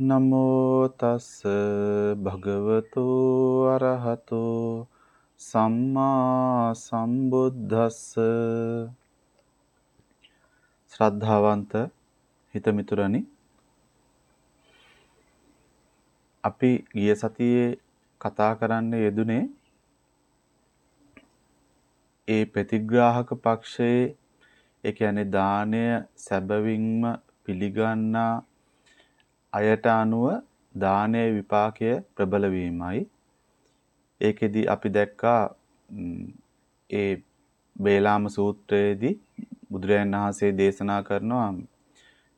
නමෝ තස් භගවතු අරහතෝ සම්මා සම්බුද්දස්ස. ශ්‍රද්ධාවන්ත හිතමිතුරනි අපි ගිය සතියේ කතා කරන්න යෙදුනේ ඒ ප්‍රතිග්‍රාහක පක්ෂයේ ඒ කියන්නේ දානය සැබවින්ම පිළිගන්නා අයට අනුව දානයේ විපාකය ප්‍රබල වීමයි. ඒකෙදි අපි දැක්කා ඒ වේලාම සූත්‍රයේදී බුදුරජාණන් වහන්සේ දේශනා කරනවා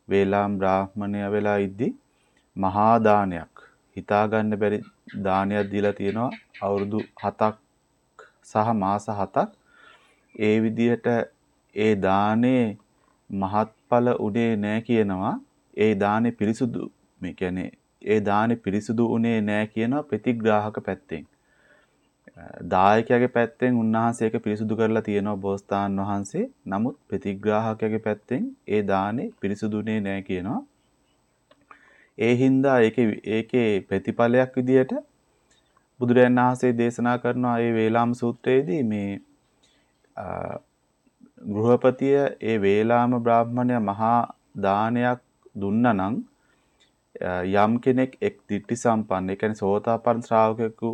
වේලාම් බ්‍රාහ්මණය වෙලා ඉද්දි මහා දානයක් හිතා ගන්න බැරි දානයක් දීලා තියෙනවා අවුරුදු 7ක් සහ මාස 7ක් ඒ විදිහට ඒ දානේ මහත්ඵල උනේ නැහැ කියනවා ඒ දානේ පිරිසුදු මේ කියන්නේ ඒ දානේ පිරිසුදු උනේ නැහැ කියනවා ප්‍රතිග්‍රාහක පැත්තෙන්. දායකයාගේ පැත්තෙන් උන්වහන්සේ ඒක පිරිසුදු කරලා තියෙනවා බෝසතාන් වහන්සේ. නමුත් ප්‍රතිග්‍රාහකයාගේ පැත්තෙන් ඒ දානේ පිරිසුදුනේ නැහැ කියනවා. ඒ හින්දා ඒකේ ඒකේ ප්‍රතිඵලයක් විදියට බුදුරජාණන් වහන්සේ දේශනා කරනවා මේ වේලාම සූත්‍රයේදී මේ ගෘහපතිය ඒ වේලාම බ්‍රාහ්මණය මහා දානයක් දුන්නා නම් යම් කෙනෙක් එක් ditthi සම්පන්න ඒ කියන්නේ සෝතාපන්න ශ්‍රාවකෙකු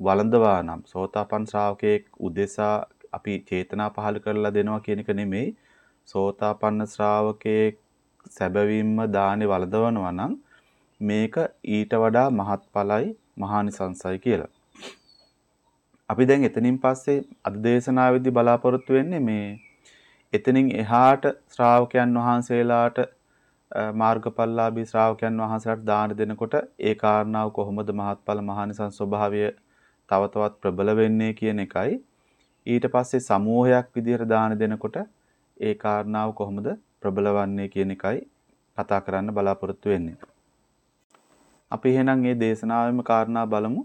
වළඳවා නම් සෝතාපන්න ශ්‍රාවකයෙක් උදෙසා අපි චේතනා පහල කරලා දෙනවා කියන එක නෙමෙයි සෝතාපන්න ශ්‍රාවකයෙක් සැබවින්ම දානේ වළඳවනවා නම් මේක ඊට වඩා මහත්ඵලයි මහානිසංසයි කියලා. අපි දැන් එතනින් පස්සේ අද දේශනාවේදී බලාපොරොත්තු වෙන්නේ මේ එතනින් එහාට ශ්‍රාවකයන් වහන්සේලාට මාර්ගඵලලාභී ශ්‍රාවකයන් වහන්සේලාට දාන දෙනකොට ඒ කාරණාව කොහොමද මහත්ඵල මහානිසංස ස්වභාවය තව තවත් ප්‍රබල වෙන්නේ කියන එකයි ඊට පස්සේ සමූහයක් විදිහට දාන දෙනකොට ඒ කාරණාව කොහොමද ප්‍රබලවන්නේ කියන එකයි කතා කරන්න බලාපොරොත්තු වෙන්නේ. අපි එහෙනම් මේ දේශනාවෙම කාරණා බලමු.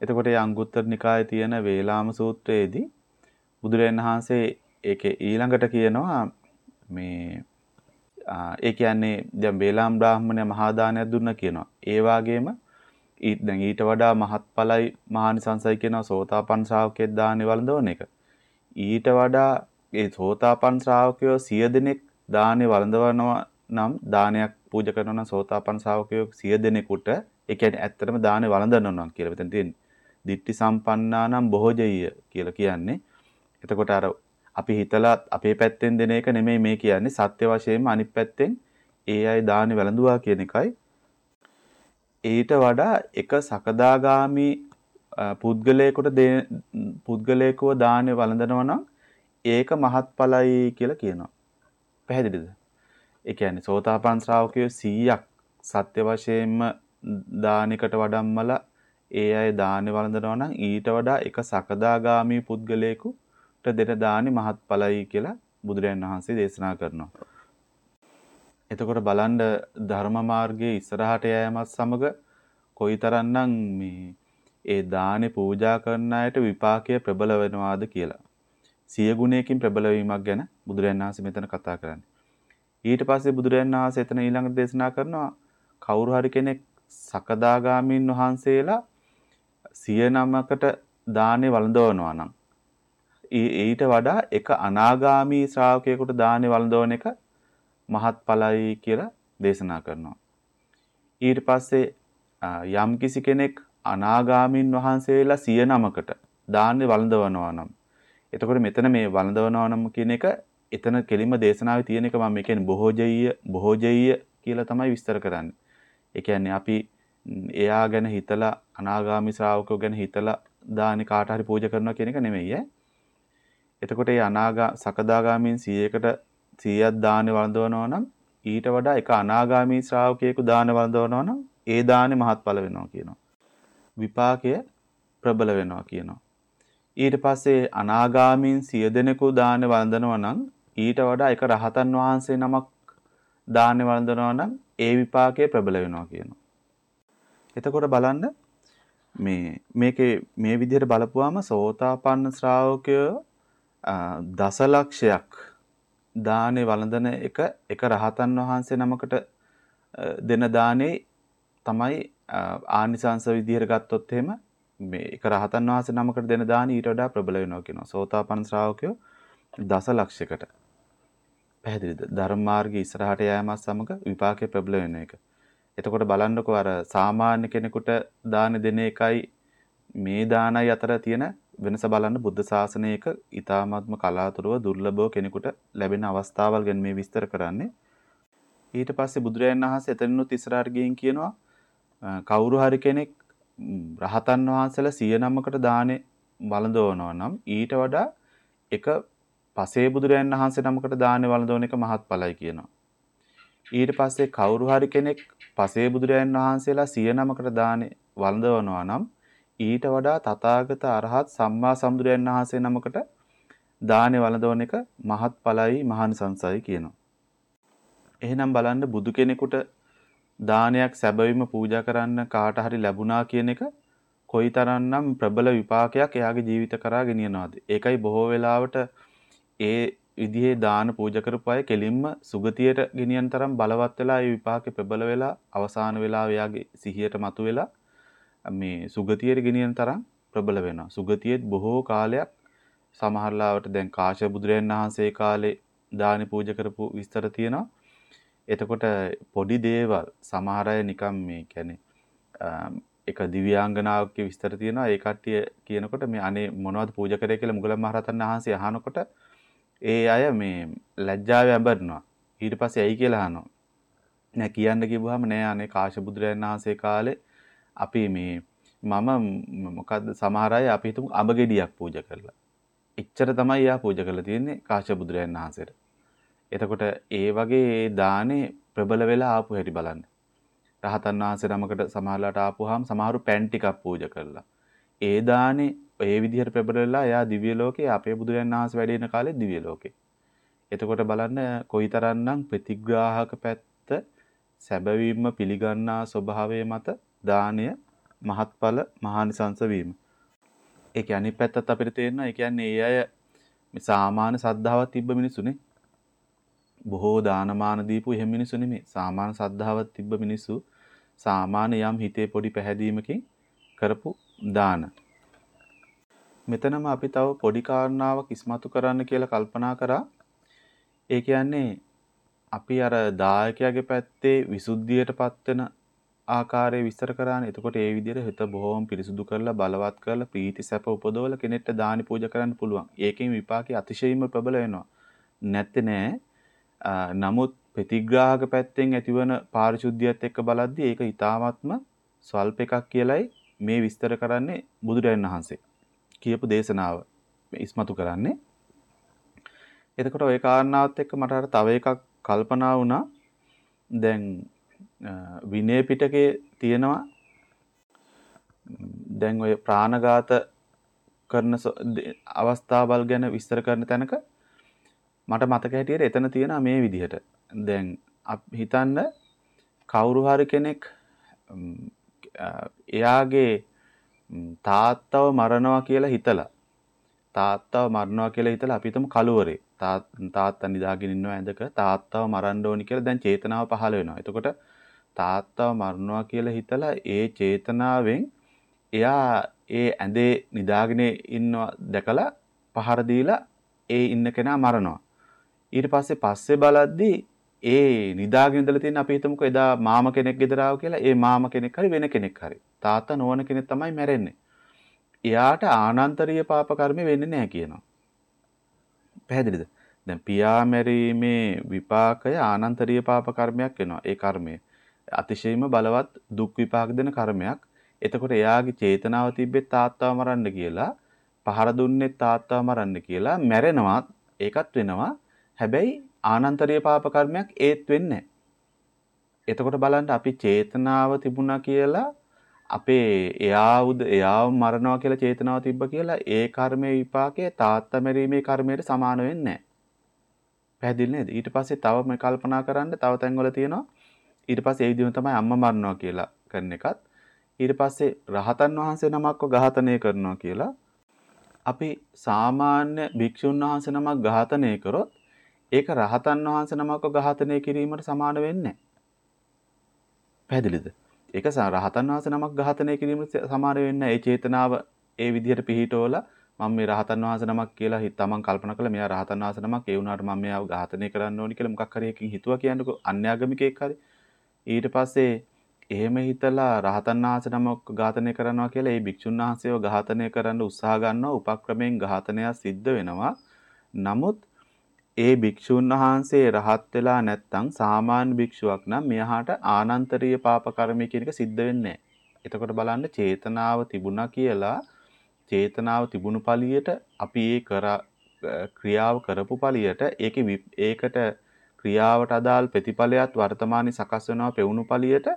එතකොට මේ අංගුත්තර නිකායේ තියෙන වේලාම සූත්‍රයේදී බුදුරජාණන් වහන්සේ ඒකේ ඊළඟට කියනවා මේ ඒ කියන්නේ දැන් බේලාම් බ්‍රාහ්මණය මහා දානයක් දුන්නා කියනවා. ඒ වගේම ඊට දැන් ඊට වඩා මහත්ඵලයි මහානිසංසයි කියනවා සෝතාපන්න ශ්‍රාවකයෙක් දානේ වළඳවන එක. ඊට වඩා ඒ සෝතාපන්න ශ්‍රාවකයෝ 100 දෙනෙක් දානේ වළඳවනවා නම් දානයක් පූජා කරනවා නම් සෝතාපන්න ශ්‍රාවකයෝ 100 දෙනෙකුට ඒ කියන්නේ ඇත්තටම දානේ වළඳනවා නම් කියලා මෙතන තියෙන්නේ. දිට්ටි සම්පන්නානම් බොහෝජය කියලා කියන්නේ. එතකොට අර අපි හිතලා අපේ පැත්තෙන් දෙන එක නෙමෙයි මේ කියන්නේ සත්‍ය වශයෙන්ම අනිත් පැත්තෙන් ඒ අය දානි වැළඳුවා කියන එකයි ඊට වඩා එක සකදාගාමි පුද්ගලයෙකුට පුද්ගලයෙකුව දානේ වළඳනවා නම් ඒක මහත්ඵලයි කියලා කියනවා. පැහැදිලිද? ඒ කියන්නේ සෝතාපන්න ශ්‍රාවකයෝ 100ක් සත්‍ය වශයෙන්ම දානිකට වඩම්මලා ඒ අය දානේ වළඳනවා නම් ඊට වඩා එක සකදාගාමි පුද්ගලයෙකු දෙන දානි මහත්ඵලයි කියලා බුදුරයන් වහන්සේ දේශනා කරනවා. එතකොට බලන්න ධර්ම මාර්ගයේ ඉස්සරහට යෑමත් සමග කොයිතරම්නම් මේ ඒ දානේ පූජා කරන අයට විපාකය ප්‍රබල වෙනවාද කියලා. සිය ගුණයකින් ප්‍රබල වීමක් ගැන බුදුරයන් වහන්සේ මෙතන කතා කරන්නේ. ඊට පස්සේ බුදුරයන් වහන්සේ එතන ඊළඟට දේශනා කරනවා කවුරු හරි කෙනෙක් සකදාගාමීන් වහන්සේලා සිය නමකට දානේ වළඳවනවා නම් ඊට වඩා එක අනාගාමී ශ්‍රාවකයෙකුට දානේ වළඳවන එක මහත්ඵලයි කියලා දේශනා කරනවා. ඊට පස්සේ යම් කිසි කෙනෙක් අනාගාමීන් වහන්සේලා සිය නමකට දාන්නේ වළඳවනවා නම් එතකොට මෙතන මේ වළඳවනවා නම් කියන එක එතන කෙලින්ම දේශනාවේ තියෙන එක මම කියන්නේ බොහෝජීය බොහෝජීය කියලා තමයි විස්තර කරන්නේ. ඒ කියන්නේ අපි එයා ගැන හිතලා අනාගාමි ශ්‍රාවකයෝ ගැන හිතලා දානි කාට හරි පූජා කරනවා කියන එක නෙමෙයි ඈ. එතකොට මේ අනාගා සකදාගාමීන් 100කට 100ක් දානේ වළඳවනවා නම් ඊට වඩා එක අනාගාමී ශ්‍රාවකයෙකු දාන වළඳවනවා නම් ඒ දානේ මහත්ඵල වෙනවා කියනවා. විපාකය ප්‍රබල වෙනවා කියනවා. ඊට පස්සේ අනාගාමීන් 100 දෙනෙකු දානේ වළඳනවා නම් ඊට වඩා එක රහතන් වහන්සේ නමක් දානේ වළඳනවා නම් ඒ විපාකය ප්‍රබල වෙනවා කියනවා. එතකොට බලන්න මේ මේකේ මේ විදිහට බලපුවාම සෝතාපන්න ශ්‍රාවකයෝ දසලක්ෂයක් දානේ වළඳන එක එක රහතන් වහන්සේ නමකට දෙන දානේ තමයි ආනිසංස විදිහට ගත්තොත් එහෙම මේ එක රහතන් වහන්සේ නමකට දෙන දාන ඊට වඩා ප්‍රබල වෙනවා කියනවා. සෝතාපන්න ශ්‍රාවකයෝ දසලක්ෂයකට. පැහැදිලිද? ධර්ම මාර්ගයේ ඉස්සරහට යෑමත් සමග විපාකේ ප්‍රබල වෙන එක. එතකොට බලන්නකෝ අර සාමාන්‍ය කෙනෙකුට දාන දෙන එකයි මේ දානයි අතර තියෙන වෙනස බලන්න බුද්ධ ශාසනයක ඊ타මාත්ම කලාතුරව දුර්ලභව කෙනෙකුට ලැබෙන අවස්ථාවල් ගැන මේ විස්තර කරන්නේ. ඊට පස්සේ බුදුරජාණන් වහන්සේ එතනිනුත් ඉස්සරහට ගිහින් කියනවා කවුරු හරි කෙනෙක් රහතන් වහන්සේලා සිය නමකට දානේ වළඳවනවා නම් ඊට වඩා එක පසේ බුදුරයන් වහන්සේ නමකට දානේ වළඳවන එක මහත්ඵලයි කියනවා. ඊට පස්සේ කවුරු හරි කෙනෙක් පසේ බුදුරයන් වහන්සේලා සිය නමකට දානේ වළඳවනවා නම් ඊට වඩා තථාගත අරහත් සම්මා සම්බුදුරයන් වහන්සේ නමකට දානේ වළඳවන එක මහත්ඵලයි මහානිසංසයි කියනවා. එහෙනම් බලන්න බුදු කෙනෙකුට දානයක් සැබවින්ම පූජා කරන්න කාට හරි ලැබුණා කියන එක කොයිතරම්නම් ප්‍රබල විපාකයක් එයාගේ ජීවිත කරා ගෙනියනවාද ඒකයි බොහෝ වෙලාවට ඒ විදිහේ දාන පූජා කරපු අය කෙලින්ම සුගතියට ගෙනියන තරම් බලවත් වෙලා ඒ විපාකේ ප්‍රබල වෙලා අවසාන වෙලාව එයාගේ සිහියට මතුවෙලා මේ සුගතියට ගෙනියන තරම් ප්‍රබල වෙනවා. සුගතියෙත් බොහෝ කාලයක් සමහරලාවට දැන් කාශ්‍යප බුදුරයන් වහන්සේ කාලේ දානි පූජා කරපු විස්තර තියෙනවා. එතකොට පොඩි දේවල් සමහර අය නිකම් මේ කියන්නේ එක දිව්‍යාංගනාවකගේ විස්තර තියෙනවා. ඒ කට්ටිය කියනකොට මේ අනේ මොනවද පූජා කරේ කියලා මුගලන් මහරහතන් වහන්සේ අහනකොට ඒ අය මේ ලැජ්ජාවෙන් ඇඹරනවා. ඊට පස්සේ ඇයි කියලා අහනවා. නෑ කියන්න කිව්වහම නෑ අනේ කාශ්‍යප බුදුරජාණන් වහන්සේ කාලේ අපි මේ මම මොකද්ද සමහර අය අපි හිතමු අඹ ගෙඩියක් පූජා කරලා. එච්චර තමයි යා පූජා කරලා තියෙන්නේ කාශ්‍යප බුදුරජාණන් වහන්සේට. එතකොට ඒ වගේ දානේ ප්‍රබල වෙලා ආපු හැටි බලන්න. රහතන් වහන්සේ නමකට සමහරලාට ආපුවාම සමහරු පැන් ටිකක් පූජා කරලා. ඒ දානේ ඒ විදිහට ප්‍රබල වෙලා එයා දිව්‍ය ලෝකේ අපේ බුදුරජාණන් වහන්සේ වැඩ ඉන කාලේ දිව්‍ය ලෝකේ. එතකොට බලන්න කොයිතරම්නම් ප්‍රතිග්‍රාහක පැත්ත සැබවින්ම පිළිගන්නා ස්වභාවය මත දානය මහත්ඵල මහානිසංස වීම. ඒ කියන්නේ අනිත් පැත්තත් අපිට තේරෙනවා. ඒ කියන්නේ ඒ අය මේ සාමාන්‍ය සද්ධාවක් තිබ්බ මිනිස්සුනේ. බොහෝ දානමාන දීපු එහෙම මිනිස්සු නෙමෙයි. සාමාන්‍ය සද්ධාවක් තිබ්බ මිනිස්සු සාමාන්‍ය යම් හිතේ පොඩි පැහැදීමකින් කරපු දාන. මෙතනම අපි තව පොඩි කාරණාවක් ඉස්මතු කරන්න කියලා කල්පනා කරා. ඒ කියන්නේ අපි අර දායකයාගේ පැත්තේ විසුද්ධියටපත් වෙන ආකාරයේ විස්තර කරානේ. එතකොට ඒ විදිහට හිත බොහොම පිරිසුදු කරලා බලවත් කරලා ප්‍රීති සැප උපදවල කෙනෙක්ට දානි පූජා කරන්න පුළුවන්. ඒකෙන් විපාකي අතිශයින්ම ප්‍රබල වෙනවා. නැත්තේ නෑ. නමුත් ප්‍රතිග්‍රාහක පැත්තෙන් ඇතිවන පාරිශුද්ධියත් එක්ක බලද්දී ඒක ඊ타ත්ම ස්වල්ප එකක් කියලයි මේ විස්තර කරන්නේ බුදුරජාණන් වහන්සේ කියපු දේශනාව ඉස්මතු කරන්නේ. එතකොට ওই කාරණාවත් එක්ක මට අර තව එකක් කල්පනා වුණා. දැන් විනය පිටකේ තියෙනවා දැන් ඔය ප්‍රාණඝාත කරන අවස්ථාවල් ගැන විස්තර කරන තැනක මට මතක හැටියට එතන තියෙනවා මේ විදිහට. දැන් හිතන්න කවුරු හරි කෙනෙක් එයාගේ තාත්තව මරනවා කියලා හිතලා තාත්තව මරනවා කියලා හිතලා අපි හිතමු කලුවරේ තාත්තා නිදාගෙන ඉන්නවා ඇඳක තාත්තව මරන්න ඕනි කියලා දැන් චේතනාව පහළ වෙනවා. එතකොට තාත්තව මරනවා කියලා හිතලා ඒ චේතනාවෙන් එයා ඒ ඇඳේ නිදාගෙන ඉන්නවා දැකලා පහර දීලා ඒ ඉන්න කෙනා මරනවා. ඊට පස්සේ පස්සේ බලද්දී ඒ නිදාගෙන ඉඳලා තියෙන අපි හිතමුකෝ එදා මාම කෙනෙක් ගෙදර ආව කියලා ඒ මාම කෙනෙක් හරි වෙන කෙනෙක් හරි තාත්තා නොවන කෙනෙක් තමයි මැරෙන්නේ. එයාට ආනන්තරීය පාප කර්ම වෙන්නේ නැහැ කියනවා. පැහැදිලිද? දැන් පියා මැරීමේ විපාකය ආනන්තරීය පාප කර්මයක් වෙනවා. ඒ කර්මය අතිශයින්ම බලවත් දුක් විපාක දෙන කර්මයක්. එතකොට එයාගේ චේතනාව තිබ්බේ තාත්තාව මරන්න කියලා, පහර දුන්නේ තාත්තාව මරන්න කියලා මැරෙනවා ඒකත් වෙනවා. හැබැයි ආනන්තරීය පාප කර්මයක් ඒත් වෙන්නේ එතකොට බලන්න අපි චේතනාව තිබුණා කියලා අපේ එයා උද එයාව මරනවා කියලා චේතනාව තිබ්බ කියලා ඒ කර්මයේ විපාකයේ තාත්තා මැරීමේ කර්මයට සමාන වෙන්නේ නැහැ. පැහැදිලි නේද? ඊට පස්සේ තව මේ කල්පනා කරන්න තව තැන්වල තියෙනවා. ඊට පස්සේ ඒ විදිහම තමයි අම්මා මරනවා කියලා කරන එකත්. ඊට පස්සේ රහතන් වහන්සේ නමක්ව ඝාතනය කරනවා කියලා. අපි සාමාන්‍ය භික්ෂුන් වහන්සේ නමක් ඝාතනය කරොත් ඒක රහතන් වහන්සේ නමක ඝාතනය කිරීමට සමාන වෙන්නේ පැහැදිලිද? ඒක රහතන් වහන්සේ නමක් ඝාතනය කිරීමට සමාන වෙන්නේ ඒ චේතනාව ඒ විදිහට පිහිටවලා මම මේ රහතන් වහන්සේ නමක් කියලා හිත තමන් කල්පනා කළා. මෙයා රහතන් වහන්සේ නමක්. ඒ වුණාට මම මෙයාව ඝාතනය කරන්න ඕනි කියලා මොකක් හරි එකකින් හිතුවා කියන්නකෝ. අන්‍යාගමිකයෙක් හරි. ඊට පස්සේ එහෙම හිතලා රහතන් වහන්සේ නමක් ඝාතනය කරනවා කියලා ඒ භික්ෂුන් වහන්සේව ඝාතනය කරන්න උත්සාහ ගන්නවා උපක්‍රමයෙන් ඝාතනය සිද්ධ වෙනවා. නමුත් ඒ භික්ෂුන් වහන්සේ රහත් වෙලා නැත්නම් සාමාන්‍ය භික්ෂුවක් නම් මෙහාට ආනන්තරීය පාප කර්මය කියන එක සිද්ධ වෙන්නේ එතකොට බලන්න චේතනාව තිබුණා කියලා චේතනාව තිබුණු පළියට අපි ඒ කර ක්‍රියාව කරපු පළියට ඒකේ ඒකට ක්‍රියාවට අදාළ ප්‍රතිඵලයක් වර්තමානයේ සකස් වෙනවා පෙවුණු පළියට.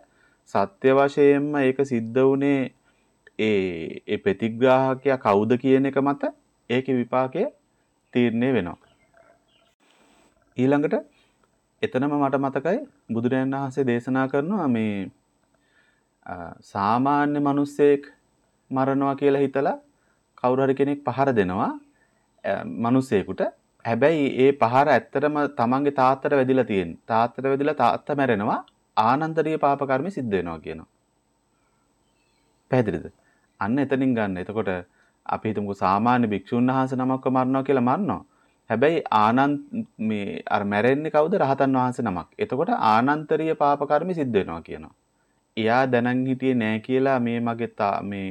සත්‍ය වශයෙන්ම ඒක සිද්ධ වුණේ ඒ ඒ ප්‍රතිග්‍රාහකයා කවුද කියන එක මත ඒකේ විපාකය තීරණය වෙනවා. ඊළඟට එතනම මට මතකයි බුදුරජාණන් වහන්සේ දේශනා කරනවා මේ සාමාන්‍ය මිනිස්සෙක් මරනවා කියලා හිතලා කවුරු හරි කෙනෙක් පහර දෙනවා මිනිස්සෙකුට. හැබැයි ඒ පහර ඇත්තටම තමන්ගේ තාත්තට වැදිලා තියෙන. තාත්තට වැදිලා තාත්තා මැරෙනවා ආනන්තරීය පාප කර්ම සිද්ධ වෙනවා කියනවා. පැහැදිලිද? අන්න එතනින් ගන්න. එතකොට අපි හිතමුකෝ සාමාන්‍ය භික්ෂුන් වහන්සේ නමක්ව මරනවා කියලා මරනවා. හැබැයි ආනන්ත මේ අර මැරෙන්නේ කවුද රහතන් වහන්සේ නමක්. එතකොට ආනන්තරීය පාප කර්ම සිද්ධ වෙනවා කියනවා. එයා දැනන් හිටියේ නෑ කියලා මේ මගේ මේ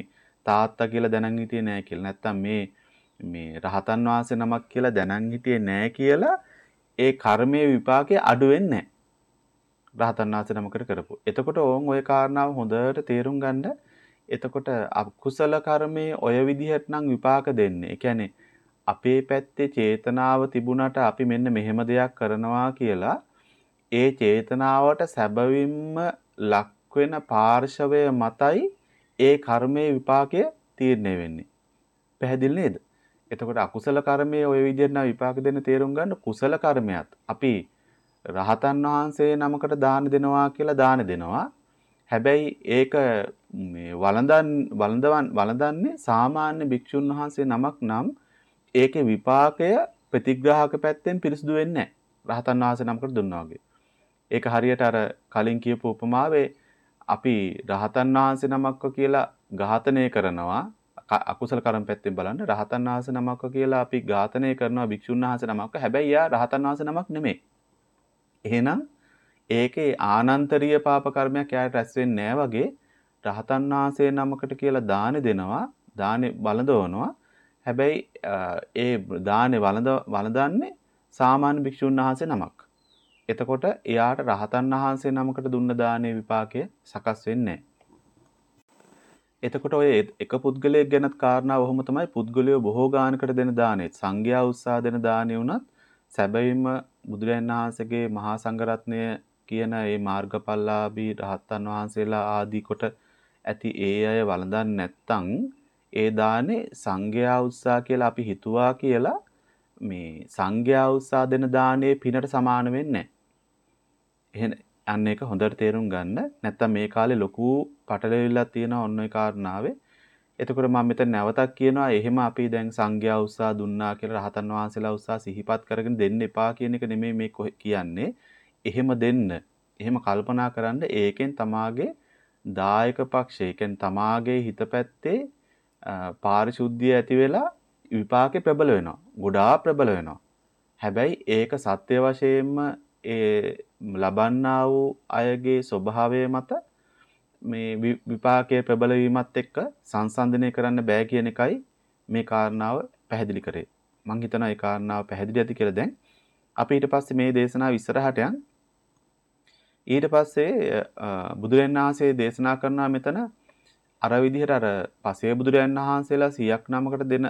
තාත්තා කියලා දැනන් හිටියේ නෑ කියලා. නැත්තම් මේ මේ රහතන් වහන්සේ නමක් කියලා දැනන් හිටියේ නෑ කියලා ඒ කර්මයේ විපාකේ අඩු වෙන්නේ නෑ. රහතන් වහන්සේ නමකට කරපු. එතකොට ඕන් ওই කාරණාව හොඳට තේරුම් ගන්න. එතකොට අකුසල කර්මයේ ඔය විදිහට නම් විපාක දෙන්නේ. ඒ කියන්නේ අපේ පැත්තේ චේතනාව තිබුණට අපි මෙන්න මෙහෙම දෙයක් කරනවා කියලා ඒ චේතනාවට සැබවින්ම ලක් වෙන පාර්ශවය මතයි ඒ කර්මයේ විපාකය තීරණය වෙන්නේ. පැහැදිලි නේද? එතකොට අකුසල කර්මයේ ওই විදිහට නම් විපාක දෙන්න තේරුම් ගන්න කුසල කර්මයක් අපි රහතන් වහන්සේ නමකට දාන දෙනවා කියලා දාන දෙනවා. හැබැයි ඒක මේ වළඳන් වළඳවන් වළඳන්නේ සාමාන්‍ය භික්ෂුන් වහන්සේ නමක් නම් ඒකේ විපාකය ප්‍රතිග්‍රාහක පැත්තෙන් පිරිසුදු වෙන්නේ නැහැ. රහතන් වහන්සේ නමකට දුන්නා වගේ. ඒක හරියට අර කලින් කියපු උපමාවේ අපි රහතන් වහන්සේ නමක්ව කියලා ඝාතනය කරනවා අකුසල කර්ම පැත්තෙන් බලන්න රහතන් වහන්සේ නමක්ව කියලා අපි ඝාතනය කරනවා භික්ෂුන් වහන්සේ නමක්ව හැබැයි යා රහතන් වහන්සේ නමක් නෙමෙයි. එහෙනම් ඒකේ ආනන්තරීය පාප කර්මයක් යාට රැස් වෙන්නේ නැහැ වගේ රහතන් වහන්සේ නමකට කියලා දාන දෙනවා දානේ බලදවනවා හැබැයි ඒ දානේ වළඳ වළඳන්නේ සාමාන්‍ය භික්ෂුන් වහන්සේ නමක්. එතකොට එයාට රහතන් වහන්සේ නමකට දුන්න දානේ විපාකය සකස් වෙන්නේ එතකොට ඔය එක පුද්ගලයෙක් ගැනත් කාරණා වහම තමයි පුද්ගලයෝ බොහෝ ගානකට දෙන දානේ සංඝයා උත්සාහ දෙන දානේ වුණත් සැබවින්ම බුදුරජාණන් වහන්සේගේ මහා සංඝරත්නය කියන ඒ මාර්ගඵලලාභී රහතන් වහන්සේලා ආදී කොට ඇති ඒ අය වළඳන්නේ නැත්තම් ඒ දානේ සංඝයා උත්සා කියලා අපි හිතුවා කියලා මේ සංඝයා උත්සා දෙන දානේ පිනට සමාන වෙන්නේ නැහැ. අන්න ඒක හොඳට තේරුම් ගන්න. නැත්තම් මේ කාලේ ලොකු පටලවිල්ලක් තියෙනවා ඔන්න ඔය කාරණාවේ. එතකොට මම මෙතන නැවතක් කියනවා එහෙම අපි දැන් සංඝයා උත්සා දුන්නා කියලා රහතන් වහන්සේලා උත්සා සිහිපත් කරගෙන දෙන්න එපා කියන එක නෙමෙයි මේ කියන්නේ. එහෙම දෙන්න. එහෙම කල්පනා කරන්න ඒකෙන් තමාගේ දායක පක්ෂය, කියන්නේ තමාගේ හිත පැත්තේ පාරිශුද්ධිය ඇති වෙලා විපාකේ ප්‍රබල වෙනවා. ගොඩාක් ප්‍රබල වෙනවා. හැබැයි ඒක සත්‍ය වශයෙන්ම ඒ ලබන්නා වූ අයගේ ස්වභාවය මත මේ විපාකයේ ප්‍රබල වීමත් එක්ක සංසන්දනය කරන්න බෑ කියන එකයි මේ කාරණාව පැහැදිලි කරේ. මම හිතනවා ඒ කාරණාව පැහැදිලි ඇති කියලා දැන් අපි ඊට පස්සේ මේ දේශනාව ඉස්සරහට යන් ඊට පස්සේ බුදුරජාණන් වහන්සේ දේශනා කරනවා මෙතන අර විදිහට අර පසේ බුදුරයන් වහන්සේලා 100ක් නමකට දෙන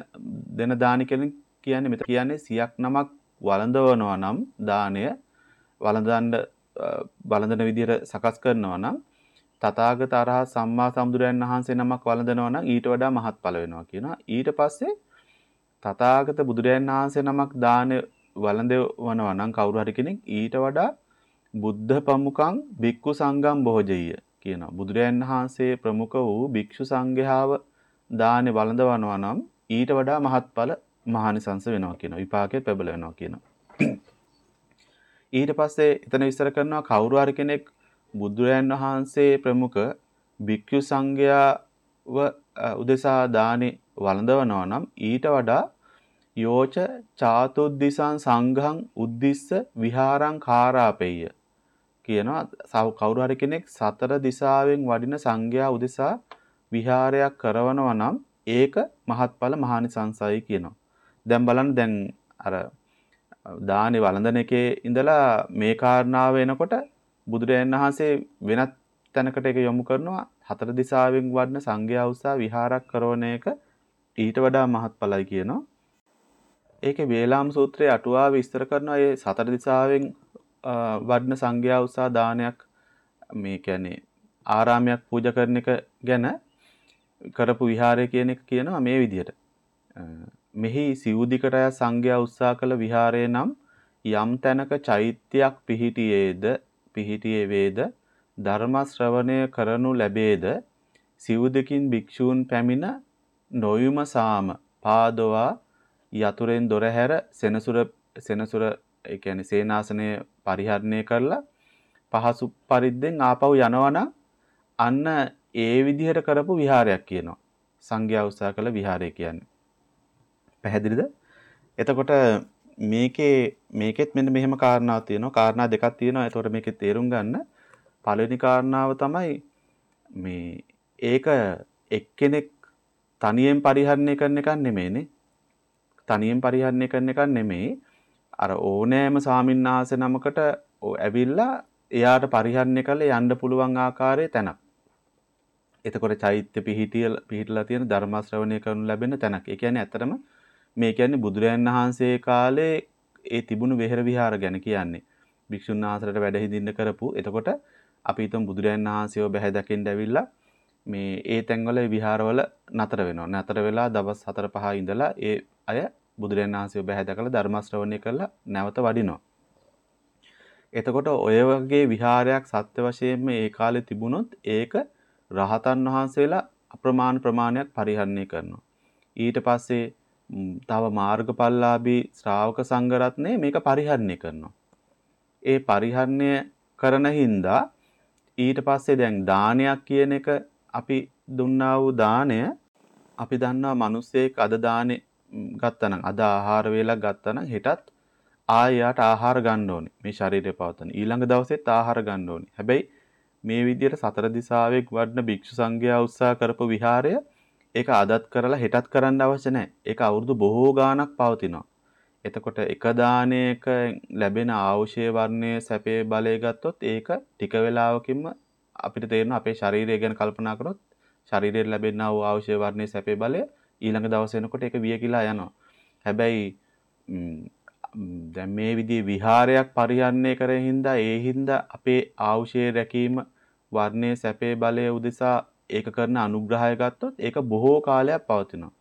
දෙන දානි කියන්නේ මෙතන කියන්නේ 100ක් නමක් වළඳවනවා නම් දාණය වළඳන්න වළඳන විදිහට සකස් කරනවා නම් තථාගත අරහ සම්මා සම්බුදුරයන් වහන්සේ නමක් වළඳනවා නම් ඊට වඩා මහත්ඵල වෙනවා කියනවා. ඊට පස්සේ තථාගත බුදුරයන් වහන්සේ නමක් දාන වළඳවනවා නම් කවුරු හරි කෙනෙක් ඊට වඩා බුද්ධ පමුකං බික්කු සංගම් බොහෝජීය කියනවා. බුදුරයන් වහන්සේ ප්‍රමුඛ වූ භික්ෂු සංඝයාව දානේ වළඳවනවා නම් ඊට වඩා මහත්ඵල මහානිසංස වෙනවා කියනවා. විපාකයේ ප්‍රබල වෙනවා කියනවා. ඊට පස්සේ එතන විස්තර කරනවා කවුරු හරි කෙනෙක් බුදුරයන් වහන්සේ ප්‍රමුඛ භික්ෂු සංඝයාව උදෙසා දානේ වළඳවනවා නම් ඊට වඩා යෝච චාතුද්දිසං සංඝං උද්දිස්ස විහාරං කාරාපෙය්‍ය කියනවා සව කවුරු හරි කෙනෙක් සතර දිසාවෙන් වඩින සංඝයා උදෙසා විහාරයක් කරවනවා නම් ඒක මහත්ඵල මහානිසංසයි කියනවා. දැන් බලන්න දැන් අර දානේ වළඳන එකේ ඉඳලා මේ කාරණාව එනකොට බුදුරජාණන් වහන්සේ වෙනත් තැනකට ඒක යොමු කරනවා හතර දිසාවෙන් වඩන සංඝයා උසා විහාරක් කරන එක ඊට වඩා මහත්ඵලයි කියනවා. ඒකේ වේලාම් සූත්‍රයේ අටුවා විස්තර කරනවා මේ සතර දිසාවෙන් වඩන සංඝයා උසා දානයක් මේ කියන්නේ ආරාමයක් පූජා කරන එක ගැන කරපු විහාරය කියන එක කියනවා මේ විදිහට. මෙහි සිවුදිකට සංඝයා උත්සාහ කළ විහාරය නම් යම් තැනක චෛත්‍යයක් පිහිටියේද පිහිටියේ වේද ධර්ම ශ්‍රවණය කරනු ලැබේද සිවුදකින් භික්ෂූන් පැමිණ නොයුම සාම පාදවා යතුරෙන් දොර හැර සෙනසුර සෙනසුර ඒ කියන්නේ සේනාසනය පරිහරණය කරලා පහසු පරිද්දෙන් ආපහු යනවනම් අන්න ඒ විදිහට කරපු විහාරයක් කියනවා. සංඝයා උත්සාහ කළ විහාරය කියන්නේ. පැහැදිලිද? එතකොට මේකේ මේකෙත් මෙන්න මෙහෙම කාරණාවක් තියෙනවා. කාරණා දෙකක් තියෙනවා. එතකොට මේකේ තේරුම් ගන්න පළවෙනි කාරණාව තමයි මේ ඒක එක්කෙනෙක් තනියෙන් පරිහරණය කරන එකක් නෙමෙයිනේ. තනියෙන් පරිහරණය කරන එකක් නෙමෙයි. අර ඕනෑම ස්වාමින්වහන්සේ නමකට ඇවිල්ලා එයාට පරිහරණය කළේ යන්න පුළුවන් ආකාරයේ තැනක්. එතකොට චෛත්‍ය පිහිටිය පිහිටලා තියෙන ධර්ම ශ්‍රවණය කරනු ලැබෙන තැනක්. ඒ කියන්නේ ඇත්තටම මේ කියන්නේ බුදුරයන් වහන්සේ කාලේ ඒ තිබුණු වෙහෙර විහාර ගැන කියන්නේ. භික්ෂුන් වහන්සේලාට වැඩ හිඳින්න කරපු. එතකොට අපි හිතමු බුදුරයන් වහන්සේව බැහැ දකින්න ඇවිල්ලා මේ ඒ තැන්වල විහාරවල නතර වෙනවා. නතර වෙලා දවස් 4 5 ඉඳලා ඒ අය බුදුරජාණන් වහන්සේව බැහැ දැකලා ධර්ම ශ්‍රවණය කරලා නැවත වඩිනවා. එතකොට ඔය වගේ විහාරයක් සත්‍ය වශයෙන්ම ඒ කාලේ තිබුණොත් ඒක රහතන් වහන්සේලා අප්‍රමාණ ප්‍රමාණයක් පරිහරණය කරනවා. ඊට පස්සේ තව මාර්ගඵලලාභී ශ්‍රාවක සංඝරත්නය මේක පරිහරණය කරනවා. ඒ පරිහරණය කරන හින්දා ඊට පස්සේ දැන් දානයක් කියන එක අපි දුන්නා වූ දාණය අපි දන්නවා මිනිස්සෙක් අද දානේ ගත්තනම් අද ආහාර වේලක් ගත්තනම් හෙටත් ආයෙත් ආහාර ගන්න ඕනේ. මේ ශරීරය පවතන. ඊළඟ දවසෙත් ආහාර ගන්න ඕනේ. හැබැයි මේ විදිහට සතර දිසාවේ වඩන භික්ෂු සංඝයා උත්සාහ කරපු විහාරය ඒක අදත් කරලා හෙටත් කරන්න අවශ්‍ය නැහැ. ඒක අවුරුදු බොහෝ ගාණක් පවතිනවා. එතකොට එක දානයක ලැබෙන ආවශ්‍ය වර්ණයේ සැපේ බලය ගත්තොත් ඒක ටික වෙලාවකින්ම අපිට තේරෙනවා අපේ ශරීරය ගැන කල්පනා කරොත් ශරීරයෙන් ලැබෙනා වූ ආවශ්‍ය වර්ණයේ සැපේ බලය ඊළඟ දවස් වෙනකොට ඒක වියකිලා යනවා. හැබැයි දැන් මේ විදිහේ විහාරයක් පරිහරණය කරේ හින්දා ඒ හින්දා අපේ ආවුෂයේ රැකීම වර්ණයේ සැපේ බලය උදෙසා ඒක කරන අනුග්‍රහය ගත්තොත් ඒක බොහෝ කාලයක් පවතිනවා.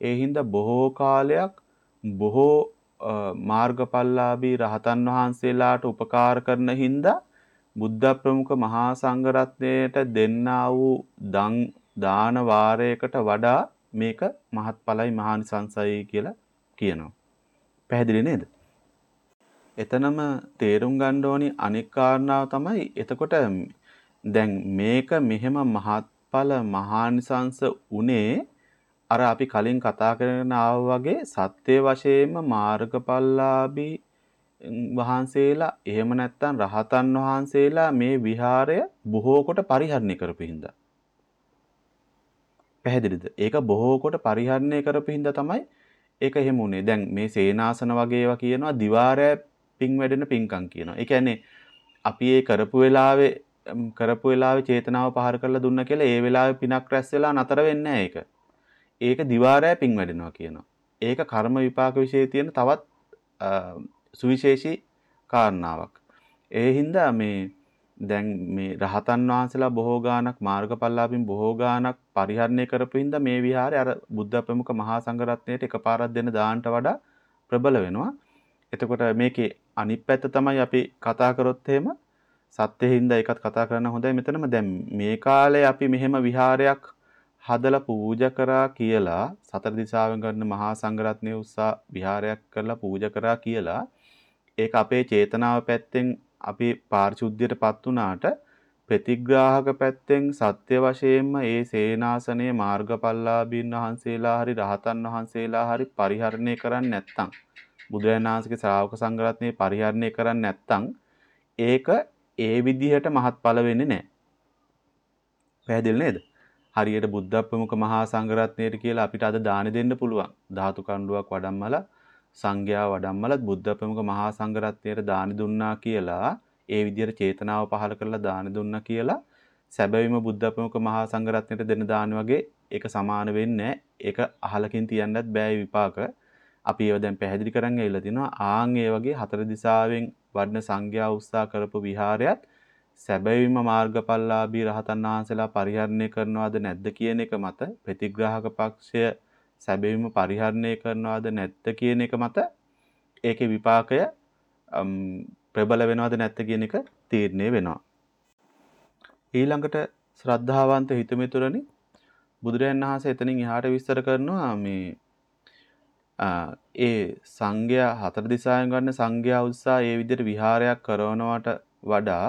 ඒ හින්දා බොහෝ කාලයක් බොහෝ මාර්ගඵලලාභී රහතන් වහන්සේලාට උපකාර කරන හින්දා බුද්ධ ප්‍රමුඛ මහා සංඝරත්නයට දෙන්නා වූ දන් දාන වාරයකට වඩා මේක මහත්ඵලයි මහානිසංසයි කියලා කියනවා. පැහැදිලි නේද? එතනම තේරුම් ගන්න ඕනි අනෙක් කාරණාව තමයි එතකොට දැන් මේක මෙහෙම මහත්ඵල මහානිසංස උනේ අර අපි කලින් කතා කරගෙන ආවා වගේ සත්‍ය වශයෙන්ම මාර්ගඵලලාභී වහන්සේලා එහෙම නැත්නම් රහතන් වහන්සේලා මේ විහාරය බොහෝ කොට පරිහරණය කරපු හින්දා පැහැදිලිද? ඒක බොහෝ කොට පරිහරණය කරපු හින්දා තමයි ඒක එහෙම උනේ. දැන් මේ සේනාසන වගේ ඒවා කියනවා දිවාරය පිං වැඩෙන පිංකම් කියනවා. ඒ කියන්නේ අපි ඒ කරපු වෙලාවේ කරපු වෙලාවේ චේතනාව පහර කරලා දුන්න කියලා ඒ වෙලාවේ පිනක් රැස් වෙලා නතර වෙන්නේ ඒක. ඒක දිවාරය පිං වැඩෙනවා කියනවා. ඒක කර්ම විපාක વિશે තියෙන තවත් සුවිශේෂී කාරණාවක්. ඒ හින්දා මේ දැන් මේ රහතන් වහන්සේලා බොහෝ ගාණක් මාර්ගඵලලාභින් බොහෝ ගාණක් පරිහරණය කරපු හින්දා මේ විහාරය අර බුද්ධ ප්‍රමුඛ මහා සංඝරත්නයට එකපාරක් දෙන දාන්නට වඩා ප්‍රබල වෙනවා. එතකොට මේකේ අනිත් පැත්ත තමයි අපි කතා කරොත් එහෙම සත්‍යෙ හින්දා ඒකත් කතා කරන්න හොඳයි. මෙතනම දැන් මේ කාලේ අපි මෙහෙම විහාරයක් හදලා පූජා කරා කියලා සතර දිසාවෙන් ගන්න මහා සංඝරත්නය උස්සා විහාරයක් කරලා පූජා කරා කියලා ඒක අපේ චේතනාව පැත්තෙන් අපි පාරිශුද්ධියටපත් වුණාට ප්‍රතිග්‍රාහක පැත්තෙන් සත්‍ය වශයෙන්ම ඒ සේනාසනයේ මාර්ගඵලලාභීන් වහන්සේලා හරි රහතන් වහන්සේලා හරි පරිහරණය කරන්නේ නැත්නම් බුදුරජාණන් වහන්සේගේ ශ්‍රාවක සංඝරත්නය පරිහරණය කරන්නේ නැත්නම් ඒක ඒ විදිහට මහත්ඵල වෙන්නේ නැහැ. පැහැදිලි නේද? හරියට බුද්ධ ප්‍රමුඛ මහා සංඝරත්නයට කියලා අපිට අද දාන දෙන්න පුළුවන්. ධාතු කණ්ඩුවක් වඩම්මලා සංඝයා වඩම්මලත් බුද්ධ ප්‍රමුඛ මහා සංඝරත්නයට දාන දුන්නා කියලා ඒ විදිහට චේතනාව පහළ කරලා දාන දුන්නා කියලා සැබවින්ම බුද්ධ ප්‍රමුඛ මහා සංඝරත්නයට දෙන දාන වගේ ඒක සමාන වෙන්නේ ඒක අහලකින් තියන්නත් බෑ විපාක. අපි ඒව දැන් පැහැදිලි කරන් ඇවිල්ලා තිනවා. ආන් ඒ වගේ හතර දිසාවෙන් වඩන සංඝයා උත්සාහ කරපු විහාරයත් සැබවින්ම මාර්ගඵලලාභී රහතන් වහන්සේලා පරිහරණය කරනවද නැද්ද කියන එක මත ප්‍රතිග්‍රාහක පක්ෂය සැබවින්ම පරිහරණය කරනවද නැද්ද කියන එක මත ඒකේ විපාකය ප්‍රබල වෙනවද නැත්ද කියන එක තීරණය වෙනවා. ඊළඟට ශ්‍රද්ධාවන්ත හිතමිතුරනි බුදුරයන් වහන්සේ එතනින් එහාට විස්තර කරනවා මේ ඒ සංඝයා හතර දිසාවෙන් ගන්න සංඝයා උත්සාහ ඒ විදිහට විහාරයක් කරනවට වඩා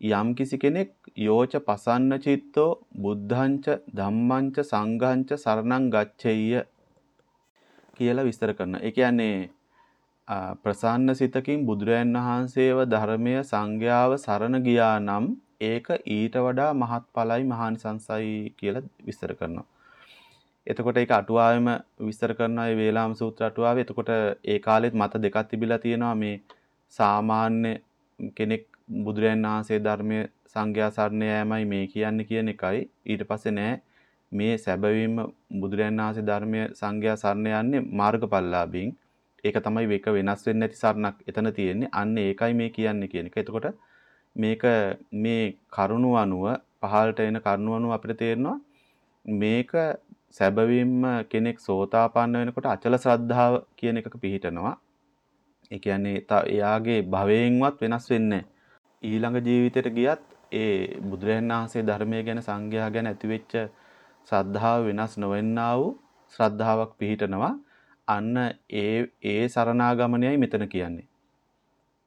යම් කිසි කෙනෙක් යෝච පසන්න චිත්තෝ බුද්ධංච ධම්මංච සංඝංච සරණං ගච්ඡෙය්‍ය කියලා විස්තර කරනවා. ඒ කියන්නේ ප්‍රසන්න සිතකින් බුදුරයන් වහන්සේව ධර්මය සංඝයාව සරණ ගියා නම් ඒක ඊට වඩා මහත්ඵලයි මහානිසංසයි කියලා විස්තර කරනවා. එතකොට ඒක අටුවාවෙම විස්තර කරනවා මේ වේලාම සූත්‍ර අටුවාවේ. එතකොට ඒ කාලෙත් මත දෙකක් තිබිලා තියෙනවා. මේ සාමාන්‍ය කෙනෙක් බුදුරයන් වහන්සේ ධර්මය සංඝයා සරණ යෑමයි මේ කියන්නේ කියන එකයි. ඊට පස්සේ නෑ. මේ සැබවින්ම බුදුරයන් වහන්සේ ධර්මය සංඝයා සරණ යන්නේ මාර්ගඵලලාභීන්. ඒක තමයි මේක වෙනස් වෙන්නේ නැති සරණක් එතන තියෙන්නේ. අන්න ඒකයි මේ කියන්නේ කියන එක. එතකොට මේක මේ කරුණු අනුව පහළට එන කරුණු අනුව අපිට තේරෙනවා මේක සැබවින්ම කෙනෙක් සෝතාපන්න වෙනකොට අචල ශ්‍රද්ධාව කියන එකක පිහිටනවා. ඒ කියන්නේ එයාගේ භවයෙන්වත් වෙනස් වෙන්නේ ඊළඟ ජීවිතයට ගියත් ඒ බුදුරජාණන් වහන්සේ ධර්මය ගැන සංඝයා ගැන ඇතිවෙච්ච ශ්‍රද්ධාව වෙනස් නොවෙන්නා වූ ශ්‍රද්ධාවක් පිහිටනවා අන්න ඒ ඒ සරණාගමනයයි මෙතන කියන්නේ.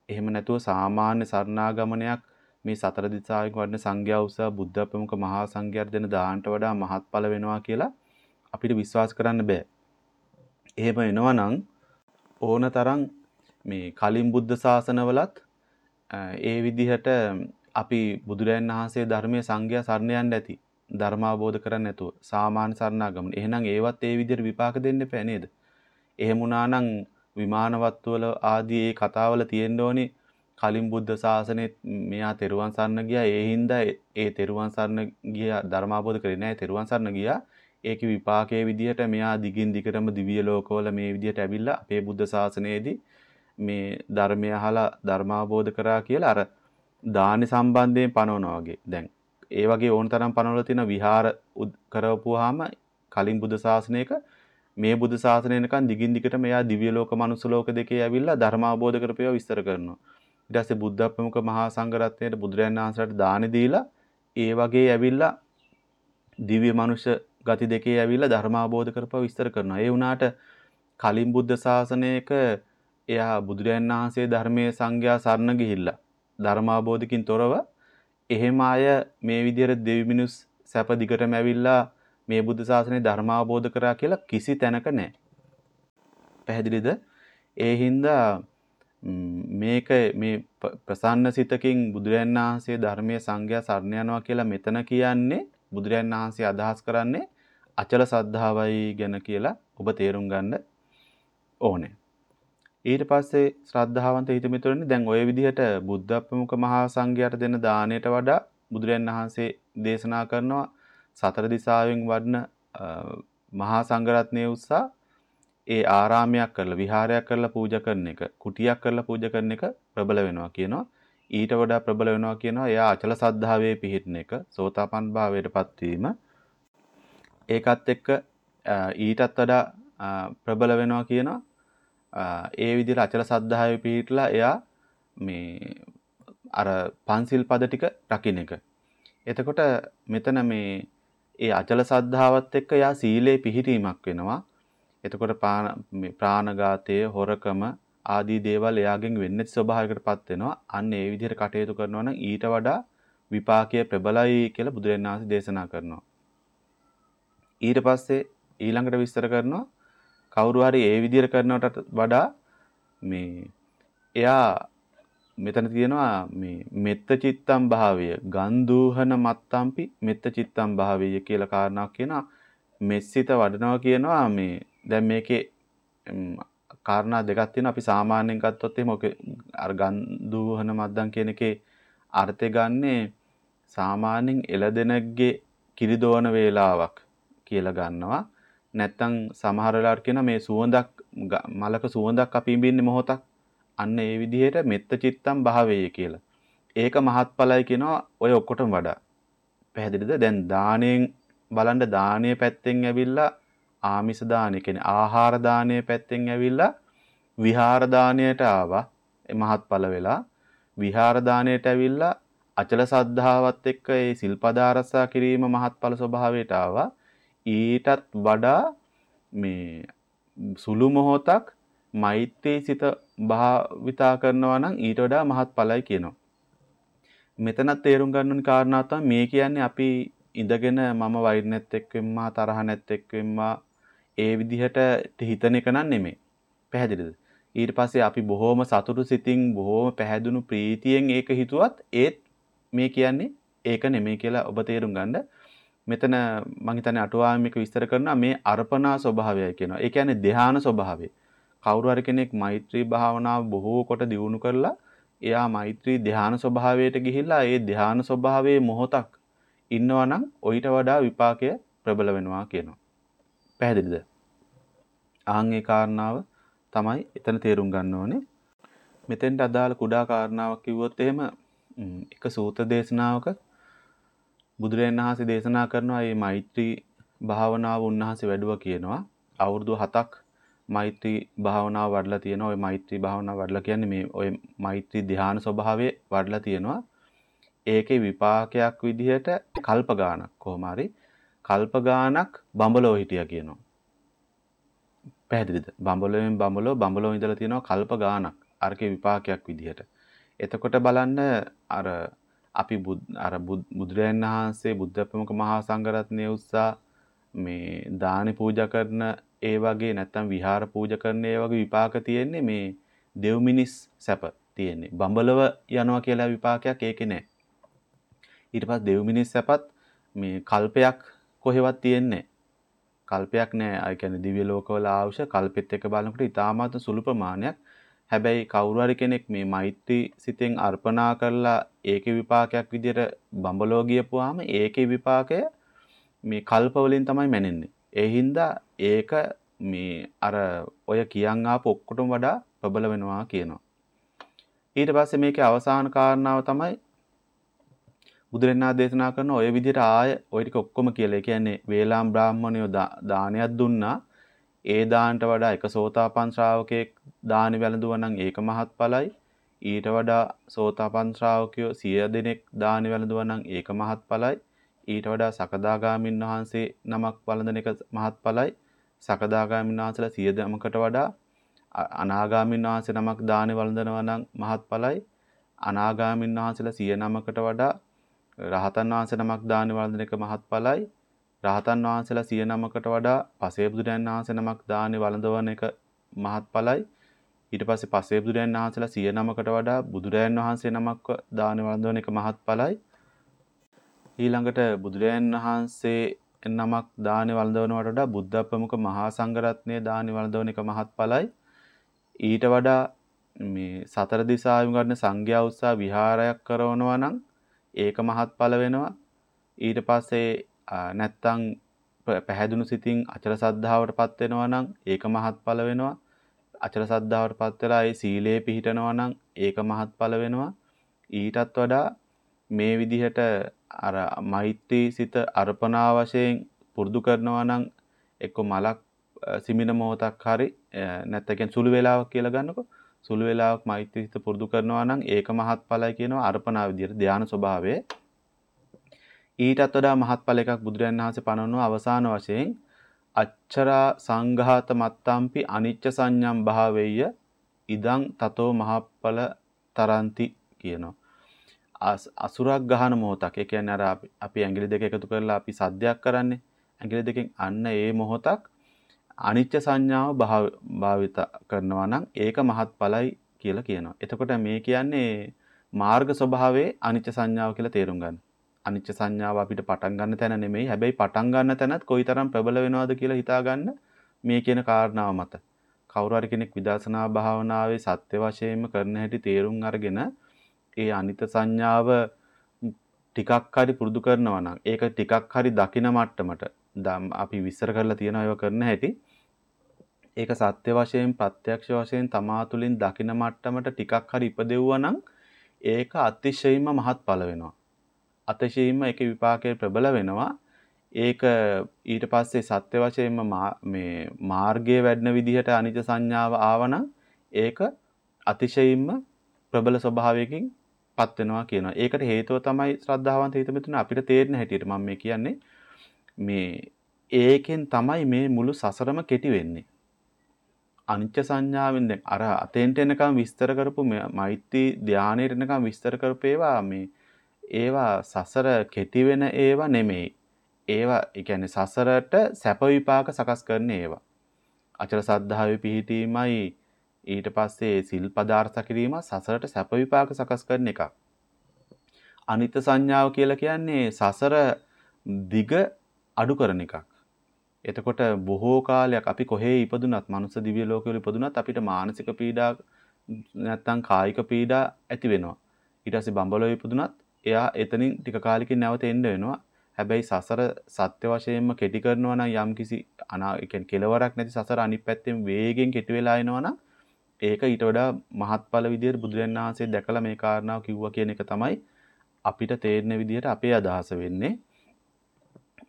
එහෙම නැතුව සාමාන්‍ය සරණාගමනයක් මේ සතර දිසාවෙන් වඩන සංඝයා උසා බුද්ධ ප්‍රමුඛ මහා සංඝයාට දෙන දානට වඩා මහත්ඵල වෙනවා කියලා අපිට විශ්වාස කරන්න බෑ. එහෙම වෙනවා නම් ඕනතරම් මේ කලින් බුද්ධ ශාසනවලත් ඒ විදිහට අපි බුදුරයන් වහන්සේ ධර්මයේ සංඝයා සරණ යන්න ඇති. ධර්ම අවබෝධ කරන්නේ නැතුව සාමාන්‍ය සරණාගමන. එහෙනම් ඒවත් ඒ විදිහට විපාක දෙන්න එපා නේද? එහෙම වුණා නම් විමානවත්වල ආදී ඒ කතාවල තියෙන්න ඕනේ කලින් බුද්ධ ශාසනයේ මෙයා තෙරුවන් සරණ ගියා. ඒ හින්දා ඒ තෙරුවන් සරණ ගියා ධර්ම අවබෝධ කරේ නැහැ. තෙරුවන් සරණ ගියා. ඒකේ විපාකයේ විදිහට මෙයා දිගින් දිගටම දිව්‍ය ලෝකවල මේ විදිහට ඇවිල්ලා අපේ බුද්ධ ශාසනයේදී මේ ධර්මය අහලා ධර්මාබෝධ කරා කියලා අර දානි සම්බන්ධයෙන් පනවනවා වගේ. දැන් ඒ වගේ ඕන තරම් පනවලා තියෙන විහාර කරවපුවාම කලින් බුද්ධ ශාසනයක මේ බුද්ධ ශාසනය එනකන් දිගින් දිගට මෙයා දිව්‍ය ලෝක මනුස්ස ලෝක දෙකේ ඇවිල්ලා ධර්මාබෝධ කරපේවා විස්තර කරනවා. ඊට පස්සේ බුද්ධ ප්‍රමුඛ මහා සංඝ රත්නයට බුදුරයන් වහන්සේට දානි දීලා ඒ වගේ ඇවිල්ලා දිව්‍ය මනුෂ්‍ය ගති දෙකේ ඇවිල්ලා ධර්මාබෝධ කරපුවා විස්තර කරනවා. ඒ වුණාට කලින් බුද්ධ ශාසනයක එයා බුදුරජාණන් වහන්සේ ධර්මයේ සංඝයා සරණ ගිහිල්ලා ධර්මාබෝධකින් තොරව එහෙම අය මේ විදිහට දෙවි මිනිස් සැප දිගටම ඇවිල්ලා මේ බුද්ධ ශාසනය ධර්මාබෝධ කරා කියලා කිසි තැනක නැහැ. පැහැදිලිද? ඒ හින්දා මේක මේ ප්‍රසන්න සිතකින් බුදුරජාණන් වහන්සේ ධර්මයේ සංඝයා සරණ යනවා කියලා මෙතන කියන්නේ බුදුරජාණන් වහන්සේ අදහස් කරන්නේ අචල සද්ධාවයි ගැන කියලා ඔබ තේරුම් ගන්න ඕනේ. ඊට පස්සේ ශ්‍රද්ධාවන්ත හිතමිතුරනි දැන් ওই විදිහට බුද්ධ ප්‍රමුඛ මහා සංඝයාට දෙන දාණයට වඩා බුදුරයන් වහන්සේ දේශනා කරනවා සතර දිසාවෙන් වඩන මහා සංඝරත්නයේ උස්සා ඒ ආරාමයක් කරලා විහාරයක් කරලා පූජා කරන එක කුටියක් කරලා පූජා කරන එක ප්‍රබල වෙනවා කියනවා. ඊට වඩා ප්‍රබල වෙනවා කියනවා එයා අචල සද්ධාවේ පිහිටන එක සෝතාපන්න භාවයටපත් වීම. ඒකත් එක්ක ඊටත් වඩා ප්‍රබල වෙනවා කියනවා ඒ විදිහට අචල සද්ධාවේ පිහිටලා එයා මේ අර පන්සිල් පද ටික රකින්න එක. එතකොට මෙතන මේ ඒ අචල සද්ධාවත් එක්ක එයා සීලේ පිහිටීමක් වෙනවා. එතකොට ප්‍රාණඝාතය, හොරකම ආදී දේවල් එයාගෙන් වෙන්නේ ස්වභාවයකටපත් වෙනවා. අන්න ඒ විදිහට කටයුතු කරනවා නම් ඊට වඩා විපාකය ප්‍රබලයි කියලා බුදුරජාණන් වහන්සේ දේශනා කරනවා. ඊට පස්සේ ඊළඟට විස්තර කරනවා කවුරු හරි ඒ විදිහට කරනවට වඩා මේ එයා මෙතන තියෙනවා මේ මෙත්ත චිත්තම් භාවය ගන්ධූහන මත්තම්පි මෙත්ත චිත්තම් භාවය කියලා කාරණාවක් කියනවා. මෙස්සිත වඩනවා කියනවා මේ දැන් මේකේ කාරණා දෙකක් තියෙනවා. අපි සාමාන්‍යයෙන් ගත්තොත් එහෙම ඔක අර ගන්ධූහන මද්දම් කියන එකේ අර්ථය ගන්නේ සාමාන්‍යයෙන් එළදෙනගේ කිරිදෝන වේලාවක්. කියලා ගන්නවා නැත්තම් සමහර වෙලාවට කියන මේ සුවඳක් මලක සුවඳක් අපි ඉඹින්නේ මොහොතක් අන්න ඒ විදිහට මෙත්ත චිත්තම් භාවයේ කියලා. ඒක මහත්ඵලයි කියනවා ඔය ඔක්කොටම වඩා. පැහැදිලිද? දැන් දාණයෙන් බලන්න දානීය පැත්තෙන් ඇවිල්ලා ආමිස දානය කියන්නේ ආහාර දානය පැත්තෙන් ඇවිල්ලා විහාර දානයට ආවා. ඒ මහත්ඵල වෙලා විහාර දානයට ඇවිල්ලා අචල සද්ධාවත් එක්ක ඒ සිල්පද ආරසා කිරීම මහත්ඵල ස්වභාවයට ආවා. ඊටත් වඩා මේ සුළු මොහොතක් මෛත්‍රී සිත භාවිතා කරනවා නම් ඊට වඩා මහත්ඵලයි කියනවා. මෙතනත් තේරුම් ගන්න ඕනි කාරණා තමයි මේ කියන්නේ අපි ඉඳගෙන මම වෛර නැත් එක්කෙම්මා තරහ නැත් එක්කෙම්මා ඒ විදිහට හිතන එක නන් නෙමෙයි. පැහැදිලිද? ඊට පස්සේ අපි බොහොම සතුටු සිතින් බොහොම පැහැදුණු ප්‍රීතියෙන් ඒක හිතුවත් ඒත් මේ කියන්නේ ඒක නෙමෙයි කියලා ඔබ තේරුම් ගන්න. මෙතන මම හිතන්නේ අටුවාවෙන් මේක විස්තර කරනවා මේ අර්පණා ස්වභාවයයි කියනවා. ඒ කියන්නේ ධ්‍යාන ස්වභාවය. කවුරු හරි කෙනෙක් මෛත්‍රී භාවනාව බොහෝ කොට දියුණු කරලා එයා මෛත්‍රී ධ්‍යාන ස්වභාවයට ගිහිල්ලා ඒ ධ්‍යාන ස්වභාවයේ මොහොතක් ඉන්නවා නම් ඔయిత වඩා විපාකය ප්‍රබල වෙනවා කියනවා. පැහැදිලිද? ආන් ඒ කාරණාව තමයි එතන තේරුම් ගන්න ඕනේ. මෙතෙන්ට අදාළ කුඩා කාරණාවක් කිව්වොත් එහෙම එක සූත්‍ර දේශනාවක බුදුරජාණන් වහන්සේ දේශනා කරනවා මේ මෛත්‍රී භාවනාව උන්වහන්සේ වැඩුවා කියනවා. අවුරුදු 7ක් මෛත්‍රී භාවනාව වඩලා තියෙනවා. ওই මෛත්‍රී භාවනාව වඩලා කියන්නේ මේ ওই මෛත්‍රී ධ්‍යාන ස්වභාවය වඩලා තියෙනවා. ඒකේ විපාකයක් විදිහට කල්ප ගානක් කොහොම හරි කල්ප ගානක් බඹලෝ හිටියා කියනවා. පැහැදිලිද? බඹලෝෙන් බඹලෝ බඹලෝ ඉඳලා තියෙනවා කල්ප ගානක්. අරකේ විපාකයක් විදිහට. එතකොට බලන්න අර අපි අර බුදුරජාණන් වහන්සේ බුද්ධ ප්‍රමුඛ මහා සංඝරත්නය උස්සා මේ දානි පූජා කරන ඒ වගේ නැත්තම් විහාර පූජා කරන ඒ වගේ විපාක තියෙන්නේ මේ දෙව් මිනිස් සැප තියෙන්නේ. බඹලව යනවා කියලා විපාකයක් ඒකේ නැහැ. ඊට පස්සේ දෙව් මිනිස් සැපත් මේ කල්පයක් කොහෙවත් තියෙන්නේ කල්පයක් නෑ. ඒ කියන්නේ දිව්‍ය ලෝකවල ආවුෂ කල්පෙත් එක බලනකොට ඊටාමාත්ම සුළු ප්‍රමාණයක්. හැබැයි කවුරු හරි කෙනෙක් මේ මෛත්‍රී සිතෙන් අර්පණා කරලා ඒකේ විපාකයක් විදියට බඹලෝ ගියපුවාම ඒකේ විපාකය මේ කල්ප වලින් තමයි මැනෙන්නේ. ඒ හින්දා ඒක මේ අර ඔය කියන් ආපු ඔක්කොටම වඩා ප්‍රබල වෙනවා කියනවා. ඊට පස්සේ මේකේ අවසාන කාරණාව තමයි බුදුරණා දේශනා කරන ඔය විදිහට ආය ඔය ටික ඔක්කොම කියලා. ඒ කියන්නේ වේලාම් බ්‍රාහ්මණයෝ දානයක් දුන්නා. ඒ දානට වඩා එක සෝතාපන් ශ්‍රාවකයෙක් දානි වැළඳුවා නම් ඒක මහත්ඵලයි. ඊට වඩා සෝතාපන් ශ්‍රාවකයෝ 100 දෙනෙක් දානි වැළඳුවා නම් ඒක මහත්ඵලයි. ඊට වඩා සකදාගාමින් වහන්සේ නමක් වළඳන එක මහත්ඵලයි. සකදාගාමින් වහන්සේලා සිය දමකට වඩා අනාගාමින් වහන්සේ නමක් දානේ වළඳනවා නම් මහත්ඵලයි. අනාගාමින් වහන්සේලා සිය නමකට වඩා රහතන් වහන්සේ නමක් දානේ වළඳන එක මහත්ඵලයි. රහතන් වහන්සේලා සිය නමකට වඩා පසේ බුදුරයන් වහන්සේ නමක් දානේ වළඳවන එක මහත්ඵලයි. ඊට පස්සේ පසේ බුදුරයන් වහන්සේලා සිය නමකට වඩා බුදුරයන් වහන්සේ නමක් දානේ වළඳවන එක මහත්ඵලයි. ඊළඟට බුදුරජාන් වහන්සේ නමක් දානි වළඳවනවට වඩා බුද්ධ ප්‍රමුඛ මහා සංඝරත්නය දානි වළඳවන එක මහත්ඵලයි. ඊට වඩා මේ සතර දිසාවෙන් ගන්න සංඝයා උත්සාහ විහාරයක් කරනවා නම් ඒක මහත්ඵල වෙනවා. ඊට පස්සේ නැත්තම් පැහැදුණු සිතින් අචල සද්ධාවටපත් වෙනවා නම් ඒක මහත්ඵල වෙනවා. අචල සද්ධාවටපත් වෙලා ඒ සීලයේ පිහිටනවා නම් ඒක මහත්ඵල වෙනවා. ඊටත් වඩා මේ විදිහට අර මෛත්‍රී සිත අර්පණා වශයෙන් පුරුදු කරනවා නම් එක්ක මලක් සිමින මොහොතක් හරි නැත්නම් සුළු වේලාවක් කියලා ගන්නකො සුළු වේලාවක් මෛත්‍රී සිත පුරුදු කරනවා නම් ඒක මහත්ඵලයි කියනවා අර්පණා විදියට ධානා ස්වභාවය ඊටත් වඩා මහත්ඵල එකක් බුදුරජාණන් වහන්සේ පනවනවා අවසාන වශයෙන් අච්චරා සංඝාත මත්තම්පි අනිච්ච සංඥම් භාවෙය්‍ය ඉදං තතෝ මහප්පල තරන්ති කියනවා අසුරක් ගහන මොහොතක්. ඒ කියන්නේ අර අපි ඇඟිලි දෙක එකතු කරලා අපි සද්දයක් කරන්නේ. ඇඟිලි දෙකෙන් අන්න ඒ මොහොතක් අනිච්ච සංඥාව භාවිත කරනවා නම් ඒක මහත්ඵලයි කියලා කියනවා. එතකොට මේ කියන්නේ මාර්ග ස්වභාවයේ අනිච්ච සංඥාව කියලා තේරුම් ගන්න. අනිච්ච සංඥාව අපිට පටන් ගන්න තැන නෙමෙයි. හැබැයි පටන් ගන්න තැනත් කොයිතරම් ප්‍රබල වෙනවද කියලා හිතා ගන්න මේ කියන කාරණාව මත. කවුරු හරි කෙනෙක් විදර්ශනා භාවනාවේ සත්‍ය වශයෙන්ම කරන හැටි තේරුම් අරගෙන ඒ අනිත සංඥාව ටිකක් හරි පුරුදු කරනවා නම් ඒක ටිකක් හරි දකින මට්ටමට අපි විස්තර කරලා තියෙන ඒවා කරන හැටි ඒක සත්‍ය වශයෙන් ප්‍රත්‍යක්ෂ වශයෙන් තමා තුළින් දකින මට්ටමට ටිකක් හරි ඉපදෙව්වා නම් ඒක අතිශයින්ම මහත්ඵල වෙනවා. අතිශයින්ම ඒකේ විපාකයේ ප්‍රබල වෙනවා. ඒක ඊට පස්සේ සත්‍ය වශයෙන්ම මේ මාර්ගයේ වැඩන විදිහට අනිජ සංඥාව ආවනම් ඒක අතිශයින්ම ප්‍රබල ස්වභාවයකින් පත් වෙනවා කියනවා. ඒකට හේතුව තමයි ශ්‍රද්ධාවන්ත හිත මෙතුන අපිට තේරෙන හැටියට මම මේ කියන්නේ මේ ඒකෙන් තමයි මේ මුළු සසරම කෙටි වෙන්නේ. අනිච්ච සංඥාවෙන් දැන් අර අතෙන්ට එනකම් විස්තර කරපු මෛත්‍රී ධානයට එනකම් විස්තර කරපු ඒවා මේ ඒවා සසර කෙටි වෙන ඒවා නෙමෙයි. ඒවා ඒ කියන්නේ සසරට සැප විපාක සකස් කරන ඒවා. අචල සද්ධාවේ පිහිටීමයි ඊට පස්සේ සිල් පදාර්ථ කිරීම සසරට සැප විපාක සකස් කරන එකක්. අනිත්‍ය සංඥාව කියලා කියන්නේ සසර දිග අඩු කරන එකක්. එතකොට බොහෝ කාලයක් අපි කොහේ ඉපදුනත් මනුස්ස දිව්‍ය ලෝකවල ඉපදුනත් අපිට මානසික පීඩා නැත්තම් කායික පීඩා ඇති වෙනවා. ඊට පස්සේ බඹලෝ ඉපදුනත් එයා එතනින් ටික කාලෙකින් නැවත එන්න වෙනවා. හැබැයි සසර සත්‍ය වශයෙන්ම කෙටි කරනවා නම් යම්කිසි අනා ඒ කියන්නේ කෙලවරක් නැති සසර අනිත් පැත්තෙන් වේගෙන් කෙටි වෙලා එනවනම් ඒක ඊට වඩා මහත්ඵල විදියට බුදුරජාණන් වහන්සේ දැකලා මේ කාරණාව කිව්වා කියන එක තමයි අපිට තේරෙන විදියට අපේ අදහස වෙන්නේ.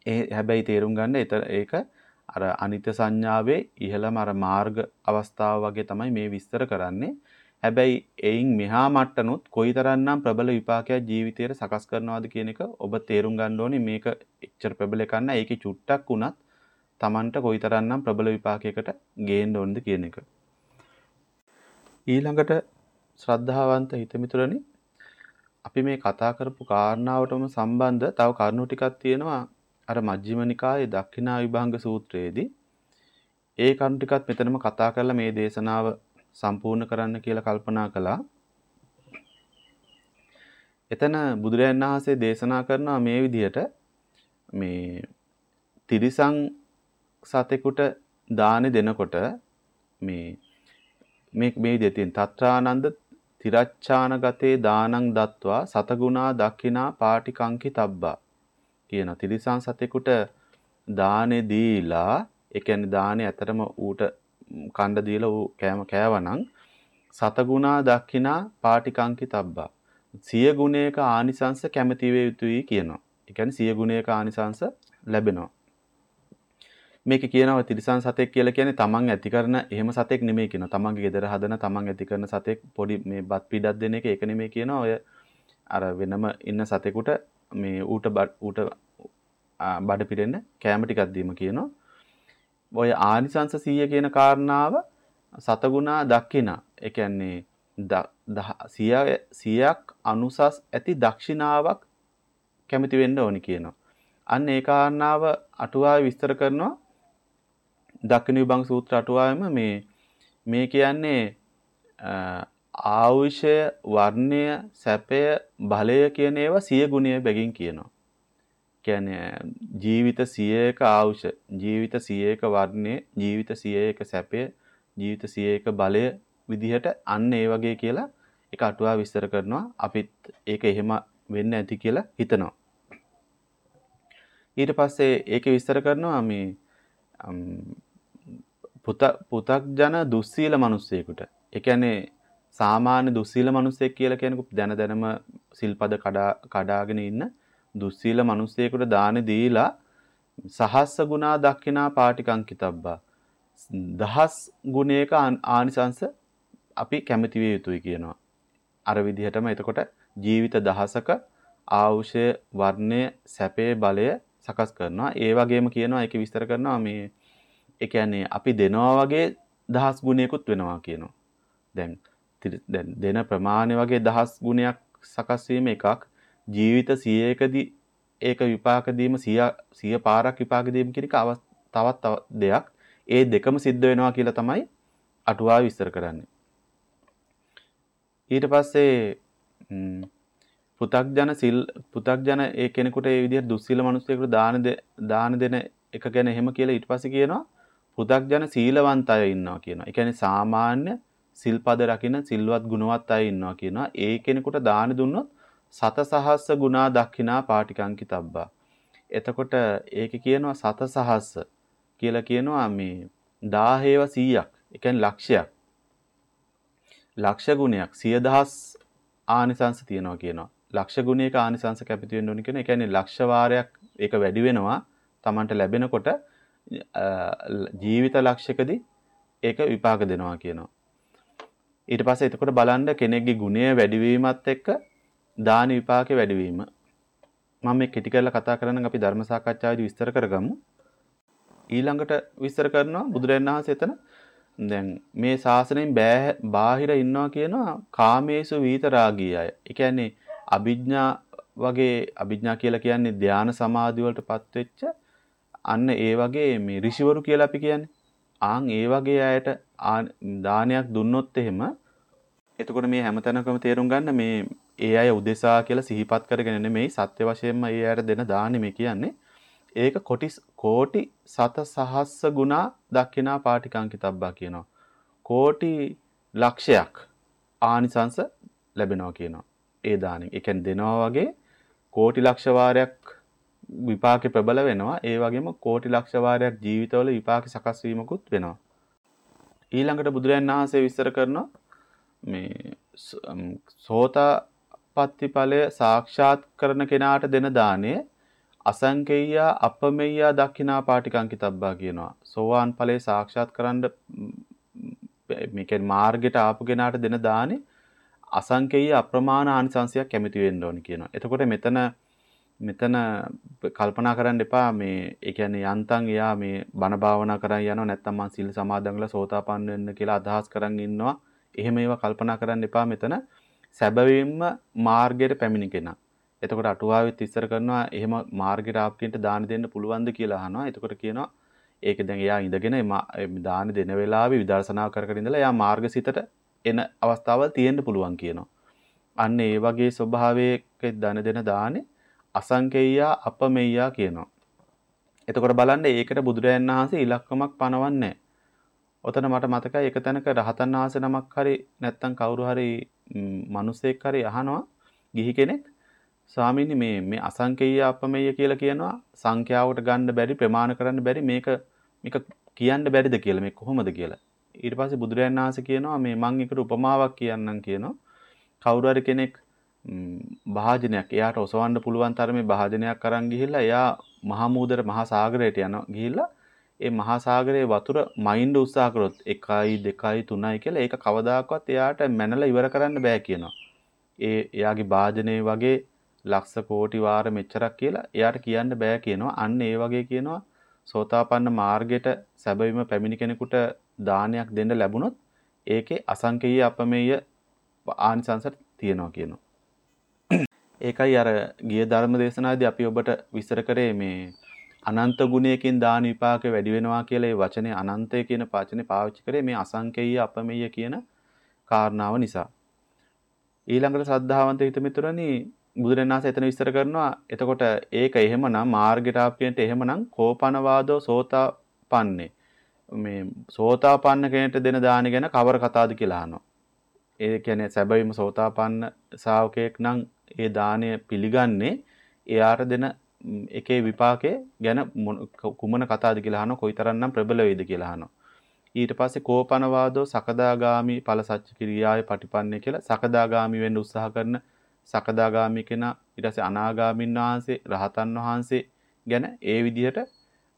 ඒ හැබැයි තේරුම් ගන්න ඒක අර අනිත්‍ය සංඥාවේ ඉහළම අර මාර්ග අවස්ථාව වගේ තමයි මේ විස්තර කරන්නේ. හැබැයි එයින් මෙහා මට්ටනොත් කොයිතරම්නම් ප්‍රබල විපාකයක් ජීවිතයට සකස් කරනවද කියන එක ඔබ තේරුම් ගන්න ඕනේ. මේක එච්චර ප්‍රබල එකක් නෑ. ඒකේ චුට්ටක් උනත් Tamanට කොයිතරම්නම් ප්‍රබල විපාකයකට ගේන්න ඕනද කියන එක. ඊළඟට ශ්‍රද්ධාවන්ත හිතමිතුරනි අපි මේ කතා කරපු කාරණාවටම සම්බන්ධ තව කරුණු ටිකක් තියෙනවා. අර මජ්ක්‍ධිම නිකායේ දක්ඛිනා විභංග සූත්‍රයේදී ඒ කරුණු ටිකත් මෙතනම කතා කරලා මේ දේශනාව සම්පූර්ණ කරන්න කියලා කල්පනා කළා. එතන බුදුරජාණන් වහන්සේ දේශනා කරනවා මේ විදිහට මේ තිරිසං සතෙකුට දානෙ දෙනකොට මේ මේ මේ විදිහටින් තත්‍රානන්ද තිරච්ඡානගතේ දානං දත්වා සතගුණා දක්ඛිනා පාටිකංකි තබ්බා කියන තිරිසන් සතෙකුට දානේ දීලා ඒ කියන්නේ දානේ ඇතරම ඌට කණ්ඩ දීලා ඌ කෑම කෑවනම් සතගුණා දක්ඛිනා පාටිකංකි තබ්බා සිය ගුණයක ආනිසංස කැමති වේ යුතුයි කියනවා. ඒ කියන්නේ සිය ගුණයක ආනිසංස ලැබෙනවා. මේක කියනවා තිරිසන් සතෙක් කියලා කියන්නේ තමන් ඇති කරන එහෙම සතෙක් නෙමෙයි කියනවා. තමන්ගේ ගෙදර හදන තමන් ඇති කරන සතෙක් පොඩි මේ බත් පිඩක් දෙන එක ඒක නෙමෙයි කියනවා. ඔය අර වෙනම ඉන්න සතෙකුට මේ ඌට ඌට බඩ පිරෙන්න කෑම ටිකක් දීම කියනවා. ඔය ආනිසංස 100 කියන කාරණාව සතගුණා දක්කිනා. ඒ කියන්නේ 100ක් අනුසස් ඇති දක්ෂිනාවක් කැමති වෙන්න ඕනි කියනවා. අන්න ඒ කාරණාව අටුවාවේ විස්තර කරනවා. දක්ඛින විභංග සූත්‍ර අටුවාවෙම මේ මේ කියන්නේ ආයුෂය, වර්ණය, සැපය, බලය කියන ඒවා සිය ගුණය බැගින් කියනවා. කියන්නේ ජීවිත 100ක ආයුෂ, ජීවිත 100ක වර්ණය, ජීවිත 100ක සැපය, ජීවිත 100ක බලය විදිහට අන්න ඒ වගේ කියලා ඒක අටුවා විස්තර කරනවා. අපිත් ඒක එහෙම වෙන්න ඇති කියලා හිතනවා. ඊට පස්සේ ඒකේ විස්තර කරනවා මේ පුත පුතක් ජන දුස්සීල මිනිස්සෙකුට. ඒ කියන්නේ සාමාන්‍ය දුස්සීල මිනිස්සෙක් කියලා කියනකොට දැන දැනම සිල්පද කඩා කඩාගෙන ඉන්න දුස්සීල මිනිස්සෙකුට දාන දීලා සහස්ස ගුණා දක්ිනා පාටිකංකිතබ්බා දහස් ගුණයක ආනිසංස අපි කැමති විය යුතුයි කියනවා. අර විදිහටම එතකොට ජීවිත දහසක ආවුෂය වර්ණය සැපේ බලය සකස් කරනවා. ඒ වගේම කියනවා ඒක විස්තර කරනවා මේ ඒ කියන්නේ අපි දෙනවා වගේ දහස් ගුණයකුත් වෙනවා කියනවා. දැන් දැන් දෙන ප්‍රමාණය වගේ දහස් ගුණයක් සකස් වීම එකක් ජීවිත 100කදී ඒක විපාක දීම 100 100 පාරක් විපාක දීම කියන එක තවත් දෙයක්. ඒ දෙකම සිද්ධ වෙනවා කියලා තමයි අටුවා විස්තර කරන්නේ. ඊට පස්සේ පු탁ජන සිල් පු탁ජන ඒ කෙනෙකුට ඒ විදිහට දුස්සීල මිනිස්සුෙකුට දාන දාන දෙන එක ගැන එහෙම කියලා ඊට පස්සේ කියනවා පු탁ජන සීලවන්ත අය ඉන්නවා කියනවා. ඒ කියන්නේ සාමාන්‍ය සිල්පද රකින්න සිල්වත් ගුණවත් අය ඉන්නවා කියනවා. ඒ කෙනෙකුට දාන දුන්නොත් සත සහස්ස ගුණා දක්ඛිනා පාටිකංකි තබ්බා. එතකොට ඒක කියනවා සත සහස්ස කියලා කියනවා මේ 1000ව 100ක්. ඒ කියන්නේ ලක්ෂයක්. ලක්ෂ ගුණයක් 10000 ආනිසංස තියනවා කියනවා. ලක්ෂ ගුණයක ආනිසංස කැපිති වෙන්න ඕන කියන. ඒ කියන්නේ ලක්ෂ වාරයක් ඒක වැඩි වෙනවා. Tamanට ලැබෙනකොට ජීවිත ලක්ෂයකදී ඒක විපාක දෙනවා කියනවා. ඊට පස්සේ එතකොට බලන්න කෙනෙක්ගේ ගුණය වැඩිවීමත් එක්ක දාන විපාකේ වැඩිවීම මම මේ කෙටි කරලා කතා කරන්න අපි ධර්ම සාකච්ඡාවේදී විස්තර කරගමු. ඊළඟට විස්තර කරනවා බුදුරජාණන් වහන්සේ එතන දැන් මේ ශාසනයෙන් බාහිර ඉන්නවා කියනවා කාමේසු විතරාගී අය. ඒ කියන්නේ අභිඥා වගේ අභිඥා කියලා කියන්නේ ධානා සමාධි වලටපත් වෙච්ච අන්න ඒ වගේ මේ ඍෂිවරු කියලා අපි කියන්නේ. ආන් ඒ වගේ අයට දානයක් දුන්නොත් එහෙම එතකොට මේ හැමතැනකම තේරුම් ගන්න මේ ඒ අය උදෙසා කියලා සිහිපත් කරගෙන නෙමෙයි සත්‍ය වශයෙන්ම ඒ අයට දෙන දානෙ මේ කියන්නේ. ඒක කොටි කෝටි සත සහස්ස ගුණා දක්ෂිනා පාටිකාංකිතබ්බා කියනවා. කෝටි ලක්ෂයක් ආනිසංස ලැබෙනවා කියනවා. ඒ දානෙන්. ඒ කියන්නේ දෙනවා වගේ කෝටි ලක්ෂ වාරයක් විපාකේ ප්‍රබල වෙනවා. ඒ වගේම කෝටි ලක්ෂ වාරයක් ජීවිතවල විපාක සකස් වීමකුත් වෙනවා. ඊළඟට බුදුරජාණන් වහන්සේ විස්තර කරනවා මේ සෝතාපට්ටි ඵලය සාක්ෂාත් කරන කෙනාට දෙන දාණය අසංකේයයා අපමෙය්යා දක්ඛිනා පාටිකංකිතබ්බා කියනවා. සෝවාන් ඵලයේ සාක්ෂාත් කරන්න මේ කියන්නේ මාර්ගයට ආපු කෙනාට දෙන දානේ අසංකේය අප්‍රමාණ ආනිසංශයක් කැමති වෙන්න ඕනි කියනවා. එතකොට මෙතන මෙතන කල්පනා කරන්න එපා මේ ඒ කියන්නේ යන්තම් එයා මේ බණ භාවනා කරන් යනවා නැත්නම් මං සීල සමාදන් කරලා සෝතාපන්න වෙන්න කියලා අදහස් කරන් ඉන්නවා එහෙම ඒවා කල්පනා කරන්න එපා මෙතන සැබවින්ම මාර්ගයට පැමිණි කෙනා. එතකොට අටුවාවෙත් ඉස්සර කරනවා එහෙම මාර්ගයට ආපකින්ට දාන දෙන්න පුළුවන්ද කියලා අහනවා. එතකොට කියනවා ඒක දැන් එයා ඉඳගෙන දාන දෙන වෙලාවේ විදර්ශනා කර කර ඉඳලා එයා මාර්ගසිතට එන අවස්ථාවල් තියෙන්න පුළුවන් කියනවා. අන්න ඒ වගේ ස්වභාවයක දන දෙන දානේ අසංකේයයා අපමෙය්යා කියනවා. එතකොට බලන්න ඒකට බුදුරයන් වහන්සේ ඉලක්කමක් පනවන්නේ නැහැ. ඔතන මට මතකයි එක තැනක රහතන් වහන්සේ නමක් හරි නැත්තම් කවුරු හරි මිනිසෙක් හරි අහනවා ගිහි කෙනෙක් ස්වාමීනි මේ මේ අසංකේය අපමෙය කියලා කියනවා. සංඛ්‍යාවට ගන්න බැරි ප්‍රමාණ කරන්න බැරි මේක මේක කියන්න බැරිද කියලා මේ කොහොමද කියලා. ඊට පස්සේ බුදුරජාණන් වහන්සේ කියනවා මේ මම එකට උපමාවක් කියන්නම් කියනවා. කවුරු හරි කෙනෙක් භාජනයක් එයාට ඔසවන්න පුළුවන් තරමේ භාජනයක් අරන් ගිහිල්ලා එයා මහා මූදර මහා සාගරයට යනවා. ගිහිල්ලා ඒ මහා සාගරයේ වතුර මයින්ඩ උත්සාහ කරොත් 1යි 2යි 3යි කියලා ඒක කවදාකවත් එයාට මැනලා ඉවර කරන්න බෑ කියනවා. ඒ එයාගේ වාදනයේ වගේ ලක්ෂ කෝටි වාර මෙච්චරක් කියලා එයාට කියන්න බෑ කියනවා. අන්න ඒ වගේ කියනවා සෝතාපන්න මාර්ගයට සැබවින්ම පැමිණි කෙනෙකුට දානයක් දෙන්න ලැබුණොත් ඒකේ අසංකේය අපමෙය ආනිසංස තියෙනවා කියනවා. ඒකයි අර ගිය ධර්ම දේශනාවේදී අපි ඔබට විස්තර කරේ මේ අනන්ත ගුණයකින් දාන විපාක වැඩි වෙනවා කියලා ඒ වචනේ අනන්තය කියන වචනේ පාවිච්චි කරේ මේ අසංකේය අපමෙය කියන කාරණාව නිසා. ඊළඟට ශ්‍රද්ධාවන්ත හිත මිතුරනි බුදුරණාහි එතන විස්තර කරනවා එතකොට ඒක එහෙමනම් මාර්ගයට ආපියන්ට එහෙමනම් කෝපනවාදෝ සෝතාපන්නේ මේ සෝතාපන්න කෙනෙක්ට දෙන දාන ගැන කවර කතාවද කියලා අහනවා. ඒ කියන්නේ සැබවින්ම සෝතාපන්න ශ්‍රාවකයෙක් නම් ඒ දාණය පිළිගන්නේ එයාට දෙන එකේ විපාකේ ගැන කුමන කතාද කියලා අහනවා කොයිතරම්නම් ප්‍රබල වේද කියලා අහනවා ඊට පස්සේ කෝපනවාදෝ සකදාගාමි ඵල සච්ච කිරියාවේ පටිපන්නේ කියලා සකදාගාමි වෙන්න උත්සාහ කරන සකදාගාමි කෙනා ඊට පස්සේ අනාගාමින් වහන්සේ රහතන් වහන්සේ ගැන ඒ විදිහට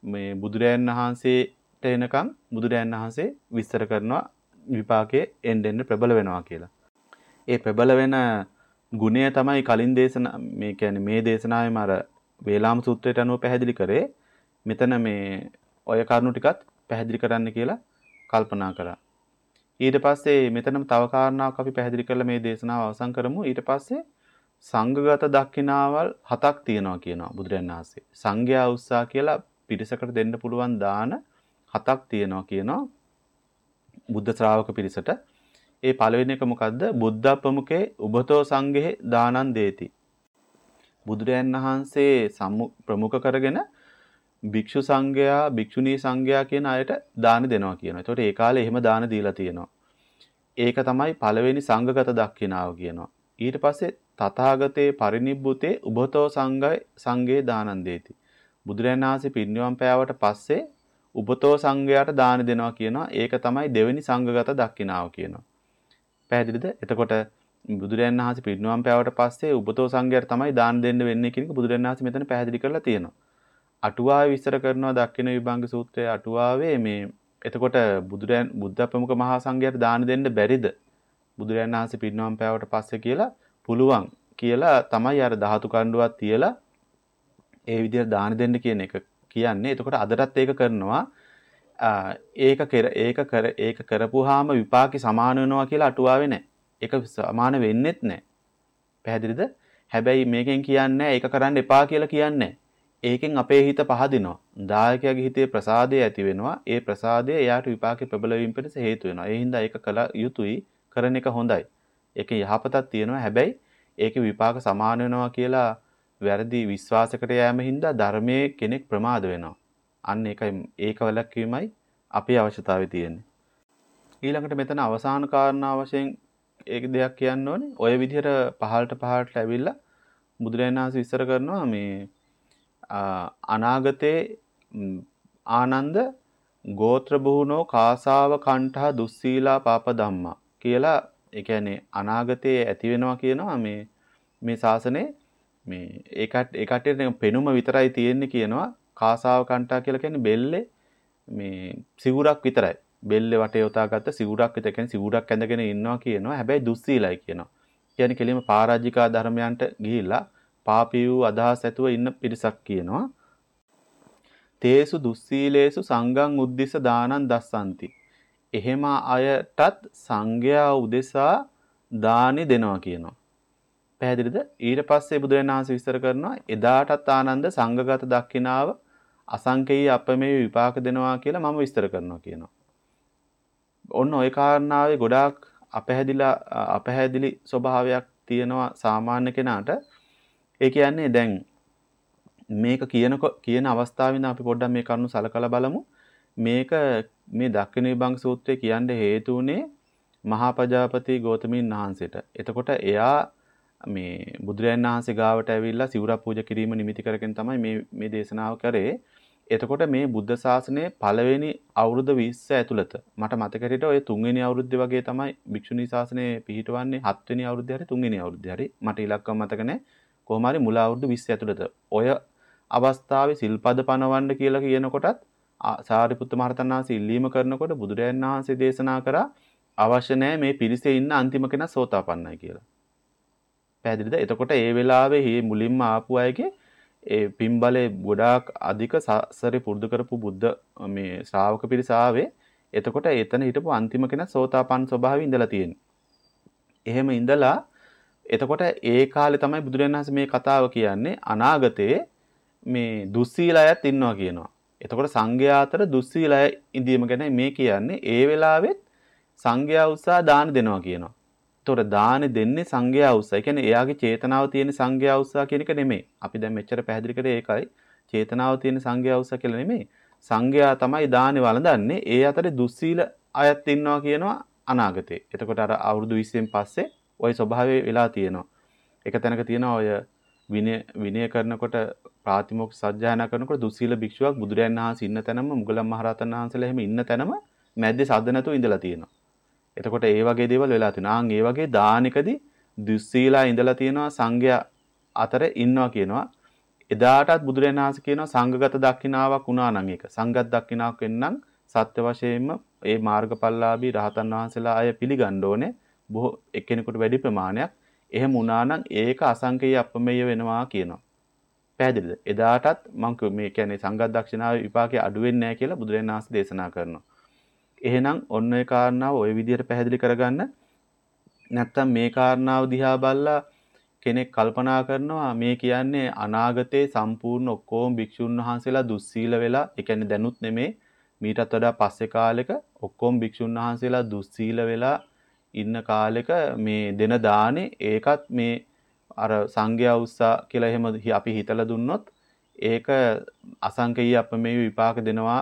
මේ බුදුරයන් වහන්සේට එනකම් බුදුරයන් වහන්සේ විස්තර කරනවා විපාකයේ එන්න එන්න ප්‍රබල වෙනවා කියලා. ඒ ප්‍රබල වෙන ගුණය තමයි කලින් දේශනා මේ කියන්නේ මේ දේශනාවේම අර වේලාම සූත්‍රයට අනුව පැහැදිලි කරේ මෙතන මේ ඔය කරුණු ටිකත් පැහැදිලි කරන්න කියලා කල්පනා කරා. ඊට පස්සේ මෙතනම තව කාරණාවක් අපි පැහැදිලි කරලා මේ දේශනාව අවසන් කරමු. ඊට පස්සේ සංඝගත දක්ෂිනාවල් හතක් තියෙනවා කියනවා බුදුරජාණන් වහන්සේ. සංඝයා උස්සා කියලා පිරිසකට දෙන්න පුළුවන් දාන හතක් තියෙනවා කියනවා බුද්ධ ශ්‍රාවක පිරිසට. ඒ පළවෙනි එක මොකද්ද? බුද්ධ ප්‍රමුඛේ උබතෝ සංඝේ දානං දේති. බුදුරයන් වහන්සේ ප්‍රමුඛ කරගෙන භික්ෂු සංඝයා භික්ෂුණී සංඝයා කියන අයට දාන දෙනවා කියනවා. ඒතකොට ඒ කාලේ එහෙම දාන දීලා තියෙනවා. ඒක තමයි පළවෙනි සංඝගත දක්ෂිනාව කියනවා. ඊට පස්සේ තථාගතේ පරිනිබ්බුතේ උබතෝ සංඝය සංඝේ දානං දේති. බුදුරජාණන් වහන්සේ පිරිනිවන් පෑවට පස්සේ උබතෝ සංඝයාට දාන දෙනවා කියනවා. ඒක තමයි දෙවෙනි සංඝගත දක්ෂිනාව කියනවා. පැහැදිලිද? එතකොට බුදුරජාණන් වහන්සේ පිරිනිවන් පෑවට පස්සේ උබතෝ සංඝයාට තමයි දාන දෙන්න වෙන්නේ කියන එක බුදුරජාණන් වහන්සේ මෙතන පැහැදිලි කරලා තියෙනවා. අටුවාවේ විස්තර කරනවා දක්ෂින විභංග සූත්‍රයේ අටුවාවේ මේ එතකොට බුදුරයන් බුද්ධ ප්‍රමුඛ මහා සංඝයාට දාන දෙන්න බැරිද? බුදුරයන් වහන්සේ පිරිනවම් පෑවට පස්සේ කියලා පුළුවන් කියලා තමයි අර ධාතු කණ්ඩුවක් තියලා ඒ විදිහට දාන දෙන්න කියන එක කියන්නේ. එතකොට අදටත් ඒක කරනවා. ඒක කර ඒක කර ඒක කරපුවාම විපාකي සමාන වෙනවා කියලා අටුවාවේ නැහැ. ඒක සමාන වෙන්නෙත් නැහැ. පැහැදිලිද? හැබැයි මේකෙන් කියන්නේ ඒක කරන්න එපා කියලා කියන්නේ ඒකෙන් අපේ හිත පහදිනවා. දායකයාගේ හිතේ ප්‍රසාදය ඇති වෙනවා. ඒ ප්‍රසාදය එයාට විපාකේ ප්‍රබල වීම පිණිස හේතු වෙනවා. ඒ හින්දා ඒක කළ යුතුයි. කරන එක හොඳයි. ඒකේ යහපතක් තියෙනවා. හැබැයි ඒකේ විපාක සමාන වෙනවා කියලා වැරදි විශ්වාසයකට යෑම හින්දා ධර්මයේ කෙනෙක් ප්‍රමාද වෙනවා. අන්න ඒකයි ඒක වලක්වීමයි අපේ අවශ්‍යතාවය තියෙන්නේ. ඊළඟට මෙතන අවසාන කාරණා වශයෙන් ඒක දෙයක් කියන්න ඕනේ. ඔය විදිහට පහළට පහළට ඇවිල්ලා බුදුරජාණන් වහන්සේ විස්තර කරනවා මේ අනාගතේ ආනන්ද ගෝත්‍ර බුහුණෝ කාසාව කණ්ඨා දුස්සීලා පාප ධම්මා කියලා ඒ කියන්නේ අනාගතයේ ඇති වෙනවා කියනවා මේ මේ ශාසනේ. මේ ඒකට ඒකට පෙනුම විතරයි තියෙන්නේ කියනවා. කාසාව කණ්ඨා කියලා කියන්නේ බෙල්ලේ මේ සිවුරක් විතරයි. බෙල්ලේ වටේ යොතාගත්ත සිවුරක් විතර කියන්නේ සිවුරක් ඇඳගෙන ඉන්නවා කියනවා හැබැයි දුස්සීලයි කියනවා කියන්නේ කෙලින්ම පරාජිකා ධර්මයන්ට ගිහිල්ලා පාපී වූ අදහස් ඇතුව ඉන්න පිරිසක් කියනවා. තේසු දුස්සීලේසු සංගං උද්දිස දානං දස්සන්ති. එහෙම අයටත් සංඝයා උදෙසා දානි දෙනවා කියනවා. පැහැදිලිද? ඊට පස්සේ බුදුරජාණන් වහන්සේ විස්තර කරනවා එදාටත් ආනන්ද සංඝගත දක්ෂිනාව අසංකේය අපමේ විපාක දෙනවා කියලා මම විස්තර කරනවා කියනවා. ඔන්න ওই කාරණාවේ ගොඩාක් අපහැදිලා අපහැදිලි ස්වභාවයක් තියෙනවා සාමාන්‍ය කෙනාට ඒ කියන්නේ දැන් මේක කියනකො කියන අවස්ථාවෙන් අපි පොඩ්ඩක් මේ කරුණු සලකලා බලමු. මේක මේ දක්ෂිණ විභංග සූත්‍රය කියන්න හේතු උනේ මහා ප්‍රජාපති ගෞතමීන් වහන්සේට. එතකොට එයා මේ බුදුරජාණන් වහන්සේ ගාවට ඇවිල්ලා සිවුරක් පූජා කිරීම නිමිති කරගෙන තමයි මේ මේ දේශනාව කරේ. එතකොට මේ බුද්ධ ශාසනයේ පළවෙනි අවුරුදු 20 ඇතුළත මට මතක හිටියට ඔය තුන්වෙනි අවුරුද්දේ වගේ තමයි භික්ෂුණී ශාසනය පිහිටවන්නේ හත්වෙනි අවුරුද්දේ හරි තුන්වෙනි අවුරුද්දේ හරි මට ඉලක්කම් මතක නැහැ. කොහොම හරි මුල අවුරුදු 20 ඇතුළත ඔය අවස්ථාවේ සිල්පද පනවන්න කියලා කියනකොටත් සාරිපුත්ත මහරතන් වහන්සේ ඉල්ලීම කරනකොට බුදුරජාණන් වහන්සේ දේශනා කරා අවශ්‍ය නැහැ මේ පිරිසේ ඉන්න අන්තිම කෙනා සෝතාපන්නයි කියලා. පැහැදිලිද? එතකොට ඒ වෙලාවේ මේ මුලින්ම ආපු අයගේ ඒ පින්බලේ ගොඩාක් අධික සසරේ පුරුදු කරපු බුද්ධ මේ ශ්‍රාවක පිරිස ආවේ. එතකොට එතන හිටපු අන්තිම කෙනා සෝතාපන්න ස්වභාවයේ ඉඳලා තියෙන්නේ. එහෙම ඉඳලා එතකොට ඒ කාලේ තමයි බුදුරජාණන් වහන්සේ මේ කතාව කියන්නේ අනාගතයේ මේ දුස්සීල අයත් ඉන්නවා කියනවා. එතකොට සංඝයා අතර දුස්සීල අය ඉඳීම ගැන මේ කියන්නේ ඒ වෙලාවෙත් සංඝයා උත්සාහ දාන දෙනවා කියනවා. එතකොට දාන දෙන්නේ සංඝයා උත්සාහ. ඒ කියන්නේ එයාගේ චේතනාව තියෙන සංඝයා උත්සාහ කියන එක නෙමෙයි. අපි දැන් මෙච්චර පැහැදිලි කරේ ඒකයි. චේතනාව තියෙන සංඝයා උත්සාහ කියලා නෙමෙයි. සංඝයා තමයි දානේ වළඳන්නේ. ඒ අතරේ දුස්සීල අයත් ඉන්නවා කියනවා අනාගතේ. එතකොට අර අවුරුදු 20න් පස්සේ ওই ස්වභාවය වෙලා තියෙනවා. එක තැනක තියෙනවා ඔය විනය විනය කරනකොට ප්‍රාතිමෝක්ෂ සත්‍යයනා කරනකොට දුස්සීල භික්ෂුවක් බුදුරයන් වහන්සේ ඉන්න තැනම මුගලන් මහරහතන් වහන්සේලා එහෙම ඉන්න තැනම මැද්දේ සද්ද නැතුව ඉඳලා තියෙනවා. එතකොට ඒ වගේ දේවල් වෙලා තියෙනවා. ආන් ඒ වගේ දානිකදී දුස්සීලා ඉඳලා තියෙනවා සංඝයා අතර ඉන්නවා කියනවා. එදාටත් බුදුරජාණන් වහන්සේ කියනවා සංඝගත දක්ෂිනාවක් වුණා නම් ඒක. සංඝගත දක්ෂිනාවක් වෙන්නම් සත්‍ය වශයෙන්ම ඒ මාර්ගඵලලාභී රහතන් වහන්සේලා අය පිළිගන්න ඕනේ. බොහෝ එක්කෙනෙකුට වැඩි ප්‍රමාණයක් එහෙම වුණා නම් ඒක අසංකේය අපමෙය වෙනවා කියනවා. පැහැදිලිද? එදාටත් මම මේ කියන්නේ සංඝ දක්ෂිනාවේ විපාකේ අඩු වෙන්නේ නැහැ කියලා බුදුරජාණන් වහන්සේ දේශනා කරනවා. එහෙනම් ඔන්න ඒ කාරණාව ওই විදිහට පැහැදිලි කරගන්න. නැත්තම් මේ කාරණාව දිහා බලලා කෙනෙක් කල්පනා කරනවා මේ කියන්නේ අනාගතේ සම්පූර්ණ ඔක්කොම භික්ෂුන් වහන්සේලා දුස්සීල වෙලා ඒ කියන්නේ දැනුත් නෙමේ මීටත් වඩා පස්සේ කාලෙක ඔක්කොම භික්ෂුන් වහන්සේලා දුස්සීල වෙලා ඉන්න කාලෙක මේ දෙන දානේ ඒකත් මේ අර සංඝයා උස්සා කියලා එහෙම අපි හිතලා දුන්නොත් ඒක අසංකේය අපමේ විපාක දෙනවා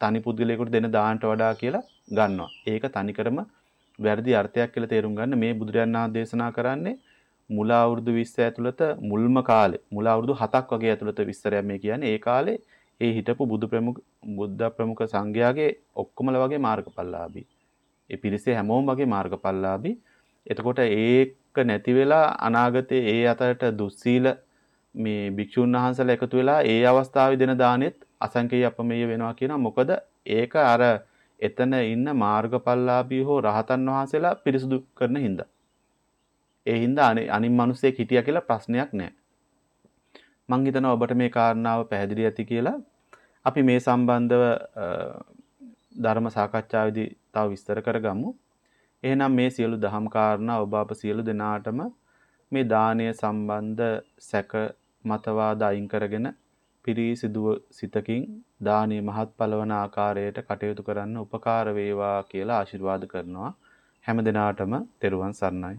තනි පුද්ගලයෙකුට දෙන දානට වඩා කියලා ගන්නවා. ඒක තනිකරම වැරදි අර්ථයක් කියලා තේරුම් ගන්න මේ බුදුරජාණන් වහන්සේ දේශනා කරන්නේ මුල අවුරුදු 20 ඇතුළත මුල්ම කාලේ මුල අවුරුදු 7ක් වගේ ඇතුළත විස්තරයක් මේ කියන්නේ ඒ කාලේ ඒ හිටපු බුදු ප්‍රමුඛ බුද්ධ ප්‍රමුඛ සංඝයාගේ ඔක්කොමල වගේ මාර්ගඵලලාභී. ඒ පිරිසේ හැමෝම වගේ මාර්ගඵලලාභී. එතකොට ඒක නැති වෙලා අනාගතයේ ඒ අතරට දුස්සීල මේ භික්ෂුන් වහන්සේලා එකතු වෙලා ඒ අවස්ථාවේ දෙන දානෙත් අසංකේය අපමෙය වෙනවා කියනවා. මොකද ඒක අර එතන ඉන්න මාර්ගඵලලාභී හෝ රහතන් වහන්සේලා පිරිසුදු කරන හින්දා. ඒ හින්දා අනින් මිනිස්සෙක් හිටියා කියලා ප්‍රශ්නයක් නැහැ. මං හිතනවා ඔබට මේ කාරණාව පැහැදිලි ඇති කියලා. අපි මේ සම්බන්ධව ධර්ම සාකච්ඡාවේදී තව විස්තර කරගමු. එහෙනම් මේ සියලු දහම් කාරණා ඔබ අප සියලු දෙනාටම මේ දානය සම්බන්ධ සැක මතවාද අයින් කරගෙන පිරිසිදුව සිතකින් දානීය මහත්ඵල වන ආකාරයට කටයුතු කරන්න උපකාර වේවා කියලා ආශිර්වාද කරනවා. හැම දිනාටම තෙරුවන් සරණයි.